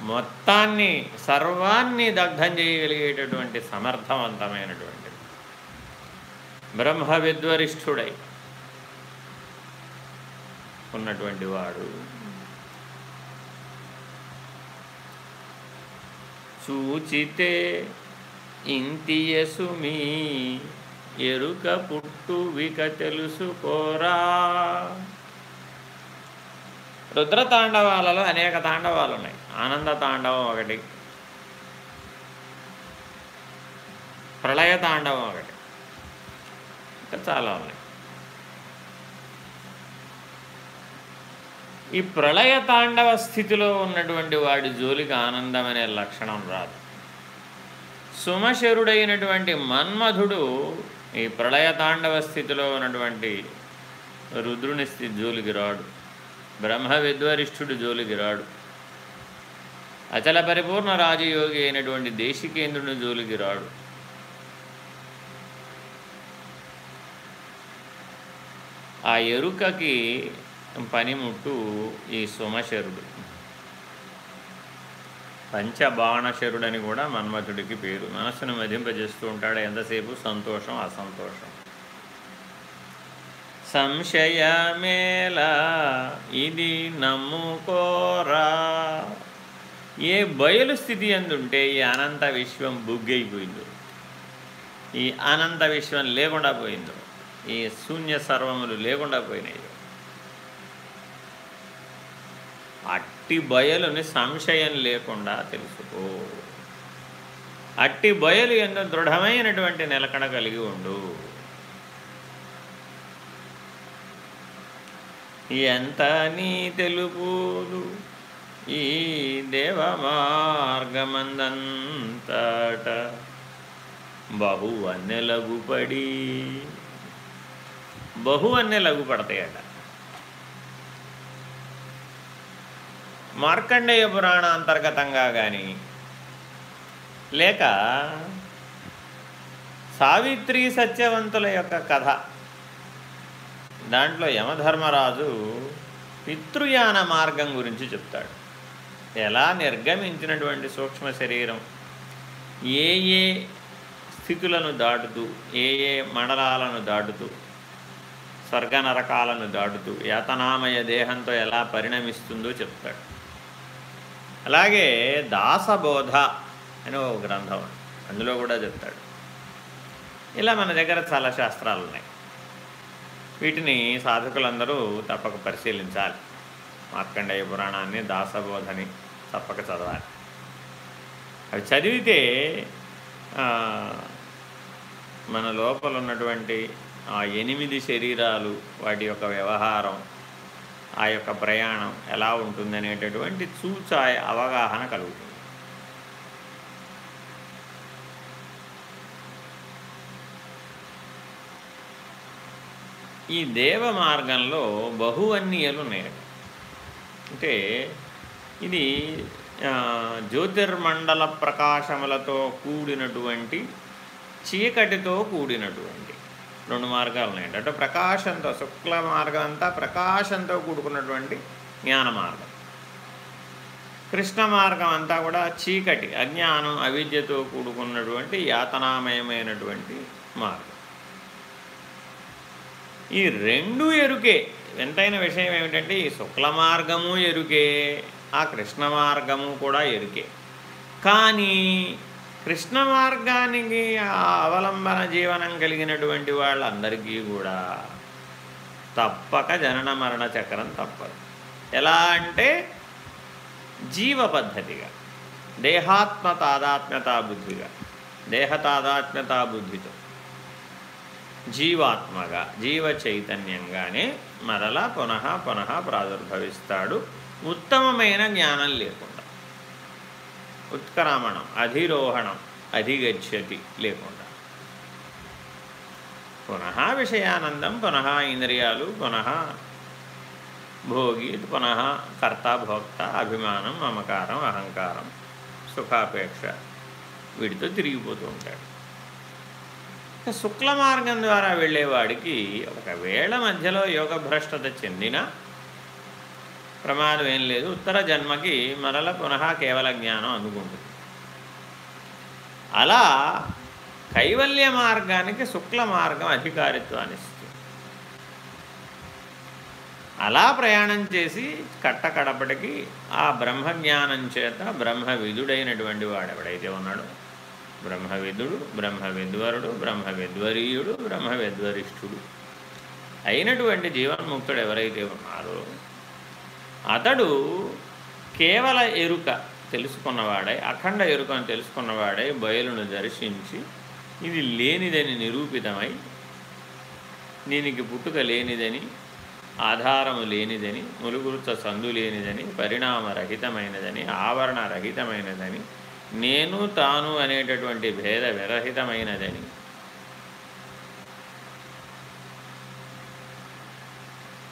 మొత్తాన్ని సర్వాన్ని దగ్ధం చేయగలిగేటటువంటి సమర్థవంతమైనటువంటి బ్రహ్మ విద్వరిష్ఠుడై ఉన్నటువంటి వాడు చూచితే ఇంతియసుమి ఎరుక పుట్టు విక తెలుసుకోరా రుద్ర తాండవాలలో అనేక తాండవాలు ఉన్నాయి ఆనంద తాండవం ఒకటి ప్రళయ తాండవం ఒకటి. ఇంకా చాలా ఉన్నాయి. ఈ ప్రళయ తాండవ స్థితిలో ఉన్నటువంటి వాడి జోలికి ఆనందం అనే లక్షణం రాదు. సుమశరుడైనటువంటి మన్మధుడు ఈ ప్రళయ తాండవ స్థితిలో ఉన్నటువంటి రుద్రుని స్థితి జోలికి రాడు. బ్రహ్మ విద్వరిష్ఠుడు జోలికి రాడు అచల పరిపూర్ణ రాజయోగి అయినటువంటి దేశికేంద్రుని జోలికి రాడు ఆ ఎరుకకి పనిముట్టు ఈ సుమశరుడు. పంచబాణశరుడని కూడా మన్మథుడికి పేరు. మనస్సును మధింపజేస్తూ ఉంటాడు. ఎంతసేపు? సంతోషం అసంతోషం. సంశయమేలా ఇది నమ్ముకోరా. ఏ బయలు స్థితి అందుంటే ఈ అనంత విశ్వం బుగ్గైపోయిందో. ఈ అనంత విశ్వం లేకుండా పోయిందో. ఈ శూన్య సర్వములు లేకుండా పోయినాయి. అట్టి బయలుని సంశయం లేకుండా తెలుసుకో. అట్టి బయలు ఎందు దృఢమైనటువంటి నిలకడ కలిగి ఉండు. ఎంత నీ తెలుపులు ఈ దేవ మార్గమందంతట. బహు అన్నె లఘుపడి బహు అన్నె లఘుపడతాయట మార్కండేయ పురాణ అంతర్గతంగా కానీ లేక సావిత్రి సత్యవంతుల యొక్క కథ దాంట్లో యమధర్మరాజు పితృయాన మార్గం గురించి చెప్తాడు. ఎలా నిర్గమించినటువంటి సూక్ష్మ శరీరం? ఏ ఏ స్థితులను దాటుతూ ఏ ఏ మండలాలను దాటుతూ స్వర్గ నరకాలను దాటుతూ యాతనామయ దేహంతో ఎలా పరిణమిస్తుందో చెప్తాడు. అలాగే దాసబోధ అని ఒక గ్రంథం అందులో కూడా చెప్తాడు. ఇలా మన దగ్గర చాలా శాస్త్రాలు ఉన్నాయి వీటిని సాధకులందరూ తప్పక పరిశీలించాలి. మార్కండేయ పురాణాన్ని దాసబోధని తప్పక చదవాలి. అవి చదివితే మన లోపల ఉన్నటువంటి ఆ ఎనిమిది శరీరాలు వాటి యొక్క వ్యవహారం ఆ యొక్క ప్రయాణం ఎలా ఉంటుందనేటటువంటి చూచాయ అవగాహన కలుగుతుంది. ఈ దేవ మార్గంలో బహువన్యలు ఉన్నాయి అంటే ఇది జ్యోతిర్మండల ప్రకాశములతో కూడినటువంటి చీకటితో కూడినటువంటి రెండు మార్గాలు ఉన్నాయండి అంటే ప్రకాశంతో శుక్ల మార్గం అంతా ప్రకాశంతో కూడుకున్నటువంటి జ్ఞాన మార్గం. కృష్ణ మార్గం అంతా కూడా చీకటి అజ్ఞానం అవిద్యతో కూడుకున్నటువంటి యాతనామయమైనటువంటి మార్గం. ఈ రెండు ఎరుకే. వెంటైన విషయం ఏమిటంటే ఈ శుక్ల మార్గము ఎరుకే ఆ కృష్ణ మార్గము కూడా ఎరుకే. కానీ కృష్ణ మార్గానికి అవలంబన జీవనం కలిగినటువంటి వాళ్ళందరికీ కూడా తప్పక జనన మరణ చక్రం తప్పదు. ఎలా అంటే జీవ పద్ధతిగా దేహాత్మ తాదాత్మ్యతా బుద్ధిగా దేహ తాదాత్మ్యతా బుద్ధితో. జీవాత్మగా జీవ చైతన్యంగానే మరలా పునః పునః ప్రాదుర్భవిస్తాడు. ఉత్తమమైన జ్ఞానం లేకుండా. ఉత్క్రమణం అధిరోహణం అధిగచ్చతి లేకుండా. పునః విషయానందం పునః ఇంద్రియాలు పునః భోగి పునః కర్త భోక్త అభిమానం మమకారం అహంకారం సుఖాపేక్ష వీటితో తిరిగిపోతూ ఉంటాడు. శుక్ల మార్గం ద్వారా వెళ్ళేవాడికి ఒకవేళ మధ్యలో యోగ భ్రష్టత చెందిన ప్రమాదం ఏం లేదు. ఉత్తర జన్మకి మరల పునః కేవల జ్ఞానం అందుకుంటుంది. అలా కైవల్య మార్గానికి శుక్ల మార్గం అధికారిత్వాన్ని ఇస్తుంది. అలా ప్రయాణం చేసి కట్టకడపటికి ఆ బ్రహ్మజ్ఞానం చేత బ్రహ్మ విధుడైనటువంటి వాడు ఎవడైతే ఉన్నాడో బ్రహ్మవిదుడు బ్రహ్మవిద్వరుడు బ్రహ్మవిద్వరీయుడు బ్రహ్మవిద్వరిష్ఠుడు. అయినటువంటి జీవన్ముక్తుడు ఎవరైతే ఉన్నారో అతడు కేవల ఎరుక తెలుసుకున్నవాడై అఖండ ఎరుకను తెలుసుకున్నవాడై బయలును దర్శించి ఇది లేనిదని నిరూపితమై దీనికి పుట్టుక లేనిదని ఆధారము లేనిదని ములుగురుత సందు లేనిదని పరిణామరహితమైనదని ఆవరణరహితమైనదని నేను తాను అనేటటువంటి భేద విరహితమైనదని.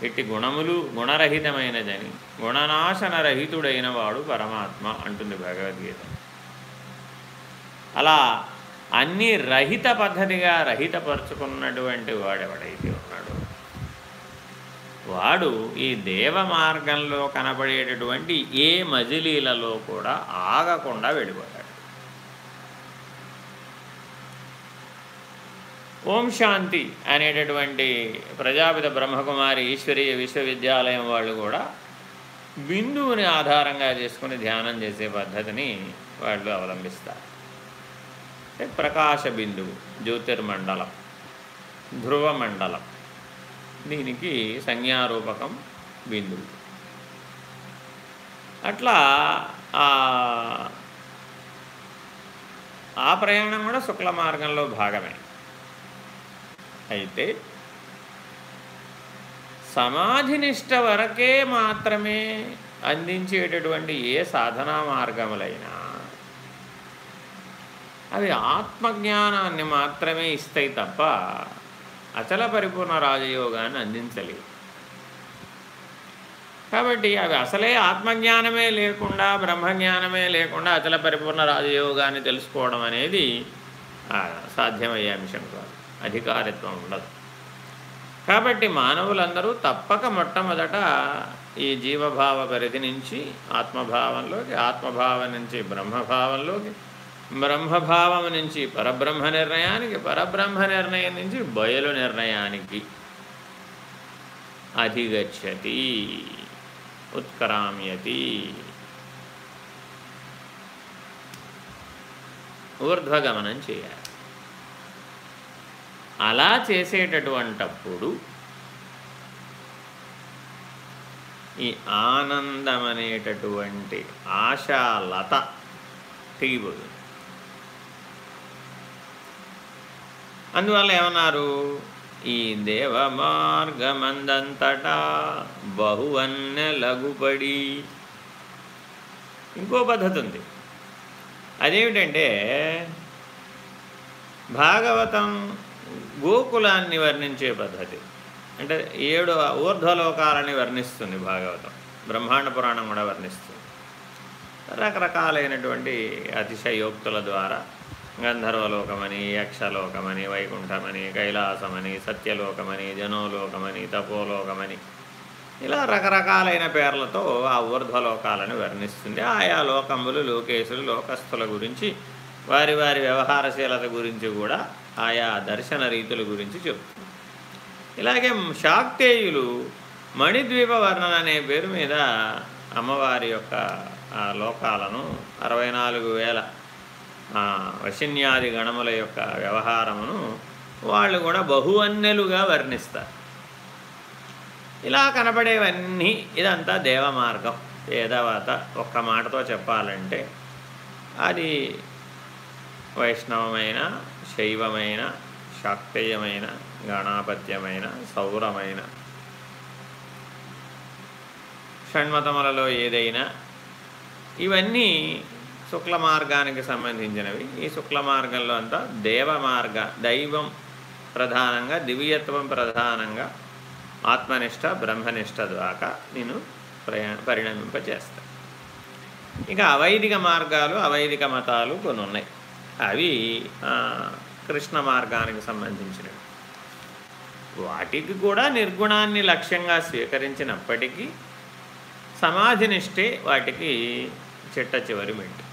ఇట్టి గుణములు గుణరహితమైనదని. గుణనాశనరహితుడైన వాడు పరమాత్మ అంటుంది భగవద్గీత. అలా అన్ని రహిత పద్ధతిగా రహితపరుచుకున్నటువంటి వాడెవడైతే ఉన్నాడు వాడు ఈ దేవ మార్గంలో కనబడేటటువంటి ఏ మజిలీలలో కూడా ఆగకుండా వెళ్ళిపోతాడు. ఓం శాంతి అనేటటువంటి ప్రజాపిత బ్రహ్మకుమారి ఈశ్వరీయ విశ్వవిద్యాలయం వాళ్ళు కూడా బిందువుని ఆధారంగా చేసుకుని ధ్యానం చేసే పద్ధతిని వాళ్ళు అవలంబిస్తారు. ప్రకాశ బిందువు జ్యోతిర్మండలం ధ్రువమండలం దీనికి సంజ్ఞారూపకం బిందువు. అట్లా ఆ ప్రయాణం కూడా శుక్ల మార్గంలో భాగమే. అయితే సమాధినిష్ట వరకే మాత్రమే అందించేటటువంటి ఏ సాధనా మార్గములైనా అవి ఆత్మజ్ఞానాన్ని మాత్రమే ఇస్తాయి తప్ప అచల పరిపూర్ణ రాజయోగాన్ని అందించలేవు కాబట్టి అవి అసలే ఆత్మజ్ఞానమే లేకుండా బ్రహ్మజ్ఞానమే లేకుండా అచల పరిపూర్ణ రాజయోగాన్ని తెలుసుకోవడం అనేది సాధ్యమయ్యే అంశం కాదు. అధికారిత్వం ఉండదు. కాబట్టి మానవులందరూ తప్పక మొట్టమొదట ఈ జీవభావ పరిధి నుంచి ఆత్మభావంలోకి ఆత్మభావం నుంచి బ్రహ్మభావంలోకి బ్రహ్మభావం నుంచి పరబ్రహ్మ నిర్ణయానికి పరబ్రహ్మ నిర్ణయం నుంచి బయలు నిర్ణయానికి అధిగచ్చతి ఉత్క్రామ్యతి. ఊర్ధ్వగమనం చేయాలి. అలా చేసేటటువంటప్పుడు ఈ ఆనందం అనేటటువంటి ఆశాలత తెగిపోతుంది అందువల్ల ఏమన్నారు? ఈ దేవ మార్గమందంతటా బహువన్న లఘుపడి. ఇంకో పద్ధతి ఉంది అదేమిటంటే భాగవతం గోకులాన్ని వర్ణించే పద్ధతి. అంటే ఏడు ఊర్ధ్వలోకాలని వర్ణిస్తుంది భాగవతం. బ్రహ్మాండ పురాణం కూడా వర్ణిస్తుంది. రకరకాలైనటువంటి అతిశయోక్తుల ద్వారా గంధర్వలోకమని యక్షలోకమని వైకుంఠమని కైలాసమని సత్యలోకమని జనోలోకమని తపోలోకమని. ఇలా రకరకాలైన పేర్లతో ఆ ఊర్ధ్వలోకాలను వర్ణిస్తుంది. ఆయా లోకములు లోకేశులు లోకస్థుల గురించి వారి వారి వ్యవహారశీలత గురించి కూడా ఆయా దర్శన రీతుల గురించి చెప్తుంది. ఇలాగే శాక్తేయులు మణిద్వీప వర్ణన అనే పేరు మీద అమ్మవారి యొక్క లోకాలను అరవై నాలుగు వేల వశన్యాది గణముల యొక్క వ్యవహారమును వాళ్ళు కూడా బహువన్నెలుగా వర్ణిస్తారు. ఇలా కనపడేవన్నీ ఇదంతా దేవమార్గం. ఏదవాత ఒక్క మాటతో చెప్పాలంటే అది వైష్ణవమైన శైవమైన శాక్తేయమైన గణాపత్యమైన సౌరమైన. షణ్మతములలో ఏదైనా ఇవన్నీ శుక్ల మార్గానికి సంబంధించినవి. ఈ శుక్ల మార్గంలో అంతా దేవ మార్గ దైవం ప్రధానంగా దివ్యత్వం ప్రధానంగా ఆత్మనిష్ట బ్రహ్మనిష్ట ద్వారా నేను ప్రయా పరిణమింపచేస్తాను ఇక అవైదిక మార్గాలు అవైదిక మతాలు కొన్ని ఉన్నాయి. అవి కృష్ణ మార్గానికి సంబంధించినవి. వాటికి కూడా నిర్గుణాన్ని లక్ష్యంగా స్వీకరించినప్పటికీ సమాధినిష్టే వాటికి చిట్ట చివరి మెట్టు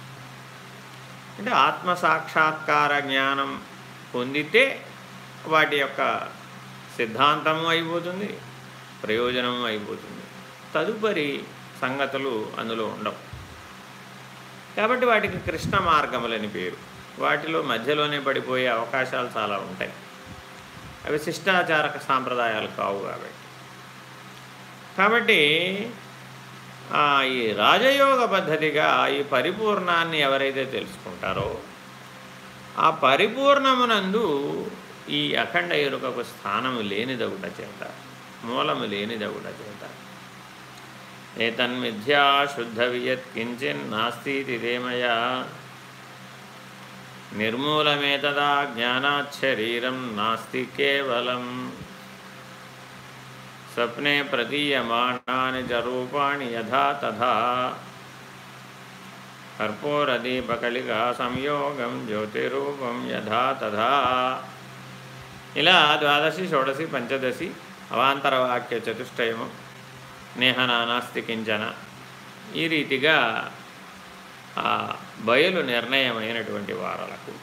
అంటే ఆత్మసాక్షాత్కార జ్ఞానం పొందితే వాటి యొక్క సిద్ధాంతము అయిపోతుంది ప్రయోజనము అయిపోతుంది. తదుపరి సంగతులు అందులో ఉండవు. కాబట్టి వాటికి కృష్ణ మార్గములని పేరు. వాటిలో మధ్యలోనే పడిపోయే అవకాశాలు చాలా ఉంటాయి. అవి శిష్టాచారక సాంప్రదాయాలు కావు కాబట్టి. కాబట్టి ఈ రాజయోగ పద్ధతిగా ఈ పరిపూర్ణాన్ని ఎవరైతే తెలుసుకుంటారో ఆ పరిపూర్ణమునందు ఈ అఖండ ఎరుకకు స్థానము లేనిదగుట చేత మూలము లేనిదగుట చేత. ఏతన్మిథ్యా శుద్ధ వియత్కించిన్ నాస్తిదేమయా నిర్మూలమేతదా జ్ఞానాచ్చరీరం నాస్తి కేవలం. స్వప్నే ప్రతీయమానాని చ రూపాణి యథా తథా కర్పూరదీపకళికా సంయోగం జ్యోతిరూపం యథా తథా ఇలా ద్వాదశి షోడశి పంచదశి అవాంతరవాక్య చతుష్టయము నేహనానాస్తి కించన ఈ రీతిగా ఆ బయలు నిర్ణయమైనటువంటి వారలకు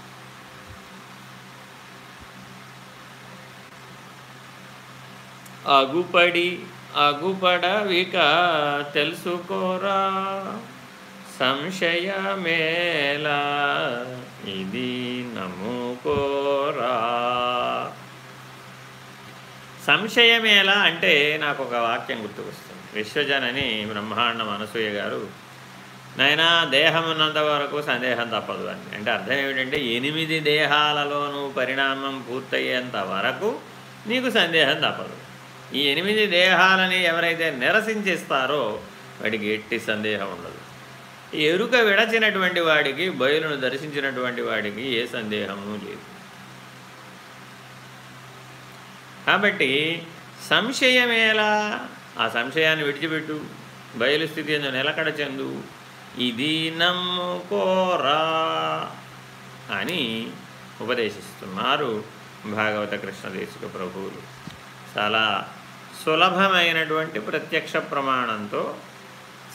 అగుపడి అగుపడవిక తెలుసుకోరా? సంశయమేలా ఇది నమ్ముకోరా? సంశయమేలా అంటే నాకు ఒక వాక్యం గుర్తుకొస్తుంది. విశ్వజనని బ్రహ్మాండ అనసూయ గారు నైనా దేహం ఉన్నంత వరకు సందేహం తప్పదు అని. అంటే అర్థం ఏమిటంటే ఎనిమిది దేహాలలోనూ పరిణామం పూర్తయ్యేంత వరకు నీకు సందేహం తప్పదు. ఈ ఎనిమిది దేహాలని ఎవరైతే నిరసించేస్తారో వాడికి ఎట్టి సందేహం ఉండదు. ఎరుక విడచినటువంటి వాడికి బయలును దర్శించినటువంటి వాడికి ఏ సందేహము లేదు. కాబట్టి సంశయమేలా ఆ సంశయాన్ని విడిచిపెట్టు. బయలు స్థితి నిలకడ చెందు. ఇది నమ్ముకోరా అని ఉపదేశిస్తున్నారు భాగవత కృష్ణదేశిక ప్రభువులు. చాలా సులభమైనటువంటి ప్రత్యక్ష ప్రమాణంతో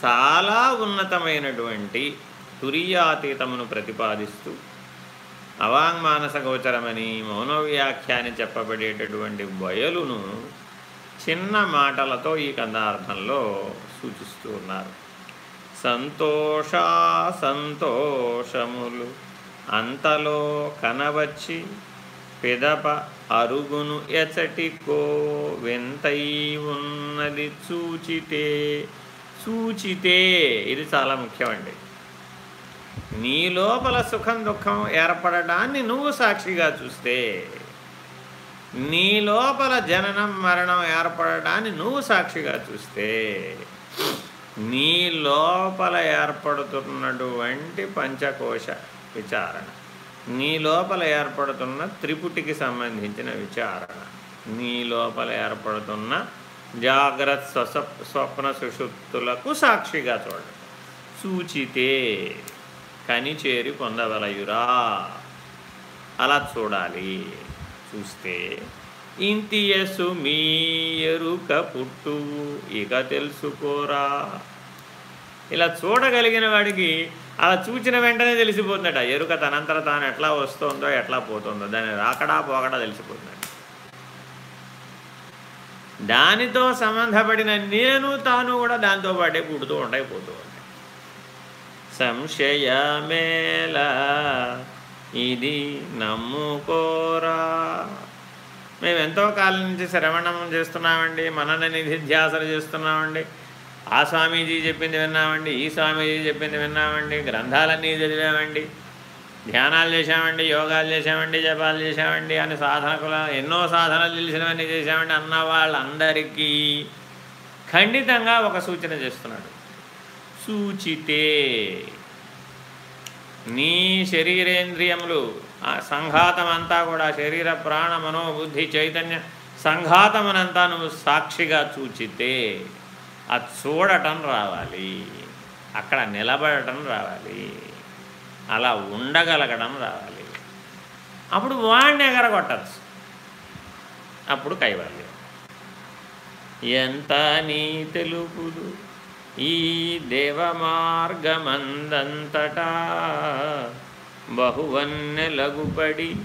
చాలా ఉన్నతమైనటువంటి తురియాతీతమును ప్రతిపాదిస్తూ అవాంగ్మానస గోచరమని మౌనవ్యాఖ్యాన్ని చెప్పబడేటటువంటి బయలును చిన్న మాటలతో ఈ కదార్థంలో సూచిస్తూ ఉన్నారు. సంతోషా సంతోషములు అంతలో కనవచ్చి పిదప అరుగును ఎచటికో వింతై ఉన్నది చూచితే చూచితే. ఇది చాలా ముఖ్యమండి. నీ లోపల సుఖం దుఃఖం ఏర్పడడాన్ని నువ్వు సాక్షిగా చూస్తే నీ లోపల జననం మరణం ఏర్పడడాన్ని నువ్వు సాక్షిగా చూస్తే నీ లోపల ఏర్పడుతున్నటువంటి పంచకోశ విచారణ. నీ లోపల ఏర్పడుతున్న త్రిపుటికి సంబంధించిన విచారణ. నీ లోపల ఏర్పడుతున్న జాగ్రత్త స్వస స్వప్న సుషుప్తులకు సాక్షిగా చూడండి. సూచితే కనిచేరి పొందవలయురా. అలా చూడాలి. చూస్తే ఇంతియసు మీ ఎరుక పుట్టు ఇక తెలుసుకోరా. ఇలా చూడగలిగిన వాడికి అలా చూచిన వెంటనే తెలిసిపోతుందట. ఎరుక తనంతర తాను ఎట్లా వస్తుందో ఎట్లా పోతుందో దాని రాకడా పోకడా తెలిసిపోతుందట. దానితో సంబంధపడిన నేను తాను కూడా దాంతో పాటే పుడుతూ ఉంటాయి పోతూ ఉంటాయి సంశయమేళ ఇది నమ్ముకోరా. మేము ఎంతో కాలం నుంచి శ్రవణం చేస్తున్నామండి మనన నిధిధ్యాసన చేస్తున్నామండి. ఆ స్వామీజీ చెప్పింది విన్నామండి ఈ స్వామీజీ చెప్పింది విన్నామండి గ్రంథాలన్నీ చదివామండి ధ్యానాలు చేశామండి యోగాలు చేశామండి జపాలు చేశామండి అని సాధనకుల ఎన్నో సాధనలు తెలిసినవన్నీ చేశామండి. అన్న వాళ్ళందరికీ ఖండితంగా ఒక సూచన చేస్తున్నాడు. సూచితే నీ శరీరేంద్రియములు సంఘాతం అంతా కూడా శరీర ప్రాణ మనోబుద్ధి చైతన్య సంఘాతమనంతా నువ్వు సాక్షిగా చూచితే అది చూడటం రావాలి. అక్కడ నిలబడటం రావాలి. అలా ఉండగలగడం రావాలి. అప్పుడు వాడిని ఎగరగొట్టచ్చు. అప్పుడు కైవల్యం. ఎంత నీ తెలుపుదు ఈ దేవ మార్గమందంతటా బహువన్నెలగుపడి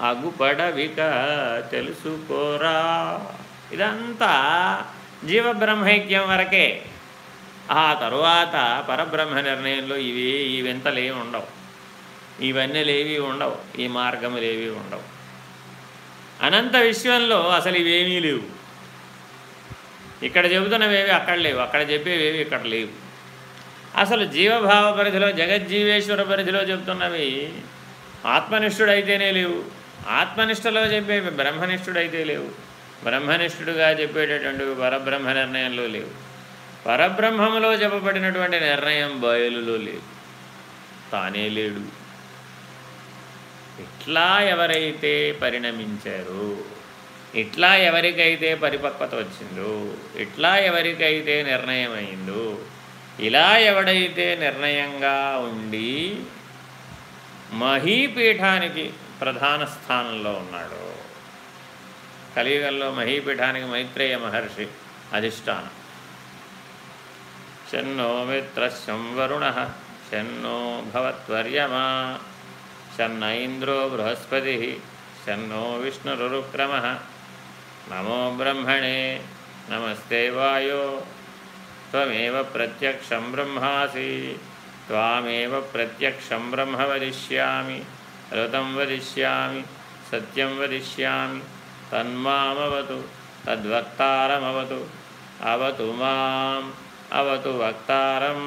అగుపడవిక తెలుసుకోరా? ఇదంతా జీవబ్రహ్మైక్యం వరకే. ఆ తరువాత పరబ్రహ్మ నిర్ణయంలో ఇవి ఈ వింతలేవి ఉండవు. ఇవన్నీలేవి ఉండవు ఈ మార్గములేవి ఉండవు. అనంత విశ్వంలో అసలు ఇవేమీ లేవు. ఇక్కడ చెబుతున్నవేవి అక్కడ లేవు అక్కడ చెప్పేవేవి ఇక్కడ లేవు. అసలు జీవభావ పరిధిలో జగజ్జీవేశ్వర పరిధిలో చెబుతున్నవి ఆత్మనిష్ఠుడైతేనే లేవు. ఆత్మనిష్టలో చెప్పేవి బ్రహ్మనిష్ఠుడైతే లేవు. బ్రహ్మనిష్ఠుడుగా చెప్పేటటువంటి పరబ్రహ్మ నిర్ణయంలో లేవు. పరబ్రహ్మములో చెప్పబడినటువంటి నిర్ణయం బయలులో లేదు. తానే లేడు. ఇట్లా ఎవరైతే పరిణమించారో ఇట్లా ఎవరికైతే పరిపక్వత వచ్చిందో ఇట్లా ఎవరికైతే నిర్ణయం అయిందో ఇలా ఎవడైతే నిర్ణయంగా ఉండి మహీపీఠానికి ప్రధాన స్థానంలో ఉన్నాడో కలియుగంలో మహీపీఠానికి మైత్రేయ మహర్షి అధిష్టానం. శన్నో మిత్రశం వరుణ శన్నో భవత్వర్యమా శన్న ఇంద్రో బృహస్పతి శన్నో విష్ణురుక్రమ. నమో బ్రహ్మణే నమస్తే వాయో త్వమేవ ప్రత్యక్షం బ్రహ్మాసి త్వామేవ ప్రత్యక్షం బ్రహ్మ వదిష్యామి రుతం వదిష్యామి సత్యం వదిష్యామి తన్మామవతు తద్వక్తారమవతు అవతు మాం అవతు వక్తారం.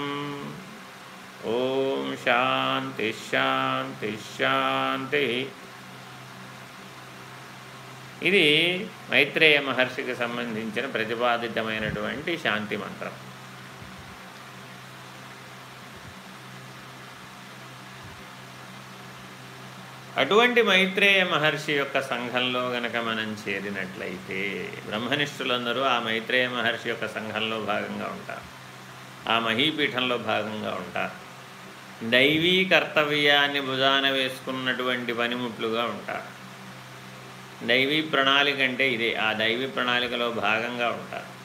ఓం శాంతి శాంతి శాంతి. ఇది మైత్రేయ మహర్షికి సంబంధించిన ప్రతిపాదితమైనటువంటి శాంతి మంత్రం. అటువంటి మైత్రేయ మహర్షి యొక్క సంఘంలో గనక మనం చేరినట్లయితే బ్రహ్మనిష్ఠులందరూ ఆ మైత్రేయ మహర్షి యొక్క సంఘంలో భాగంగా ఉంటారు. ఆ మహీపీఠంలో భాగంగా ఉంటారు. దైవీ కర్తవ్యాన్ని భుజాన వేసుకున్నటువంటి పనిముట్లుగా ఉంటారు. దైవీ ప్రణాళిక అంటే ఇదే ఆ దైవీ ప్రణాళికలో భాగంగా ఉంటారు.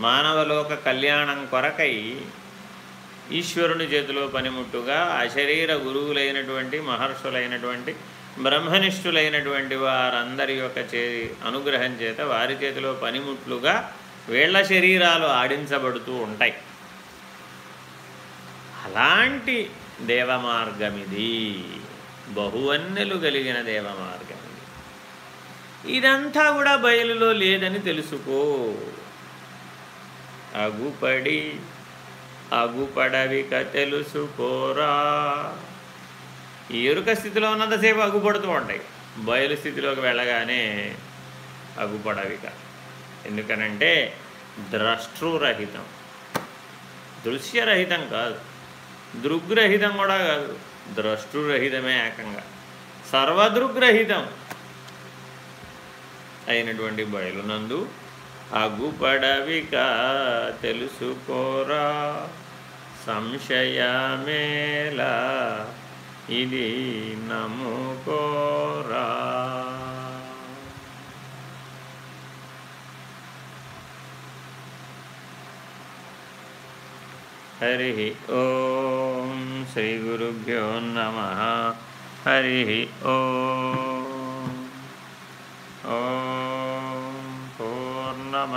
మానవలోక కళ్యాణం కొరకై ఈశ్వరుని చేతిలో పనిముట్టుగా అశరీర గురువులైనటువంటి మహర్షులైనటువంటి బ్రహ్మనిష్ఠులైనటువంటి వారందరి యొక్క చే అనుగ్రహం చేత వారి చేతిలో పనిముట్లుగా వీళ్ళ శరీరాలు ఆడించబడుతూ ఉంటాయి. అలాంటి దేవమార్గమిది. బహువన్నెలు కలిగిన దేవమార్గం ఇదంతా కూడా బయలులో లేదని తెలుసుకో. అగుపడి అగుపడవిక తెలుసుకోరా. ఈ ఎరుక స్థితిలో ఉన్నంతసేపు అగుపడుతూ ఉంటాయి. బయలు స్థితిలోకి వెళ్ళగానే అగుపడవిక. ఎందుకనంటే ద్రష్టృరహితం. దృశ్యరహితం కాదు. దృగ్రహితం కూడా కాదు. ద్రష్టృరహితమే ఏకంగా. సర్వదృగ్రహితం అయినటువంటి బయలునందు అగుపడవిక తెలుసుకోరా? సంశయమేలా ఇది నమ్ముకోరా? హరి ఓం శ్రీ గురుభ్యో నమ. హరి ఓం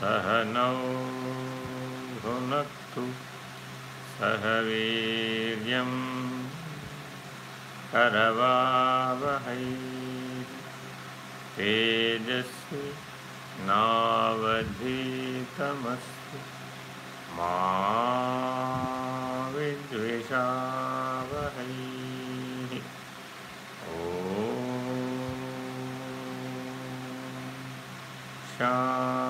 सहनौ भुनक्तु सह वीर्यं करवावहै। तेजस्वी नावधीतमस्तु मा विद्विषावहै। ॐ शान्ति।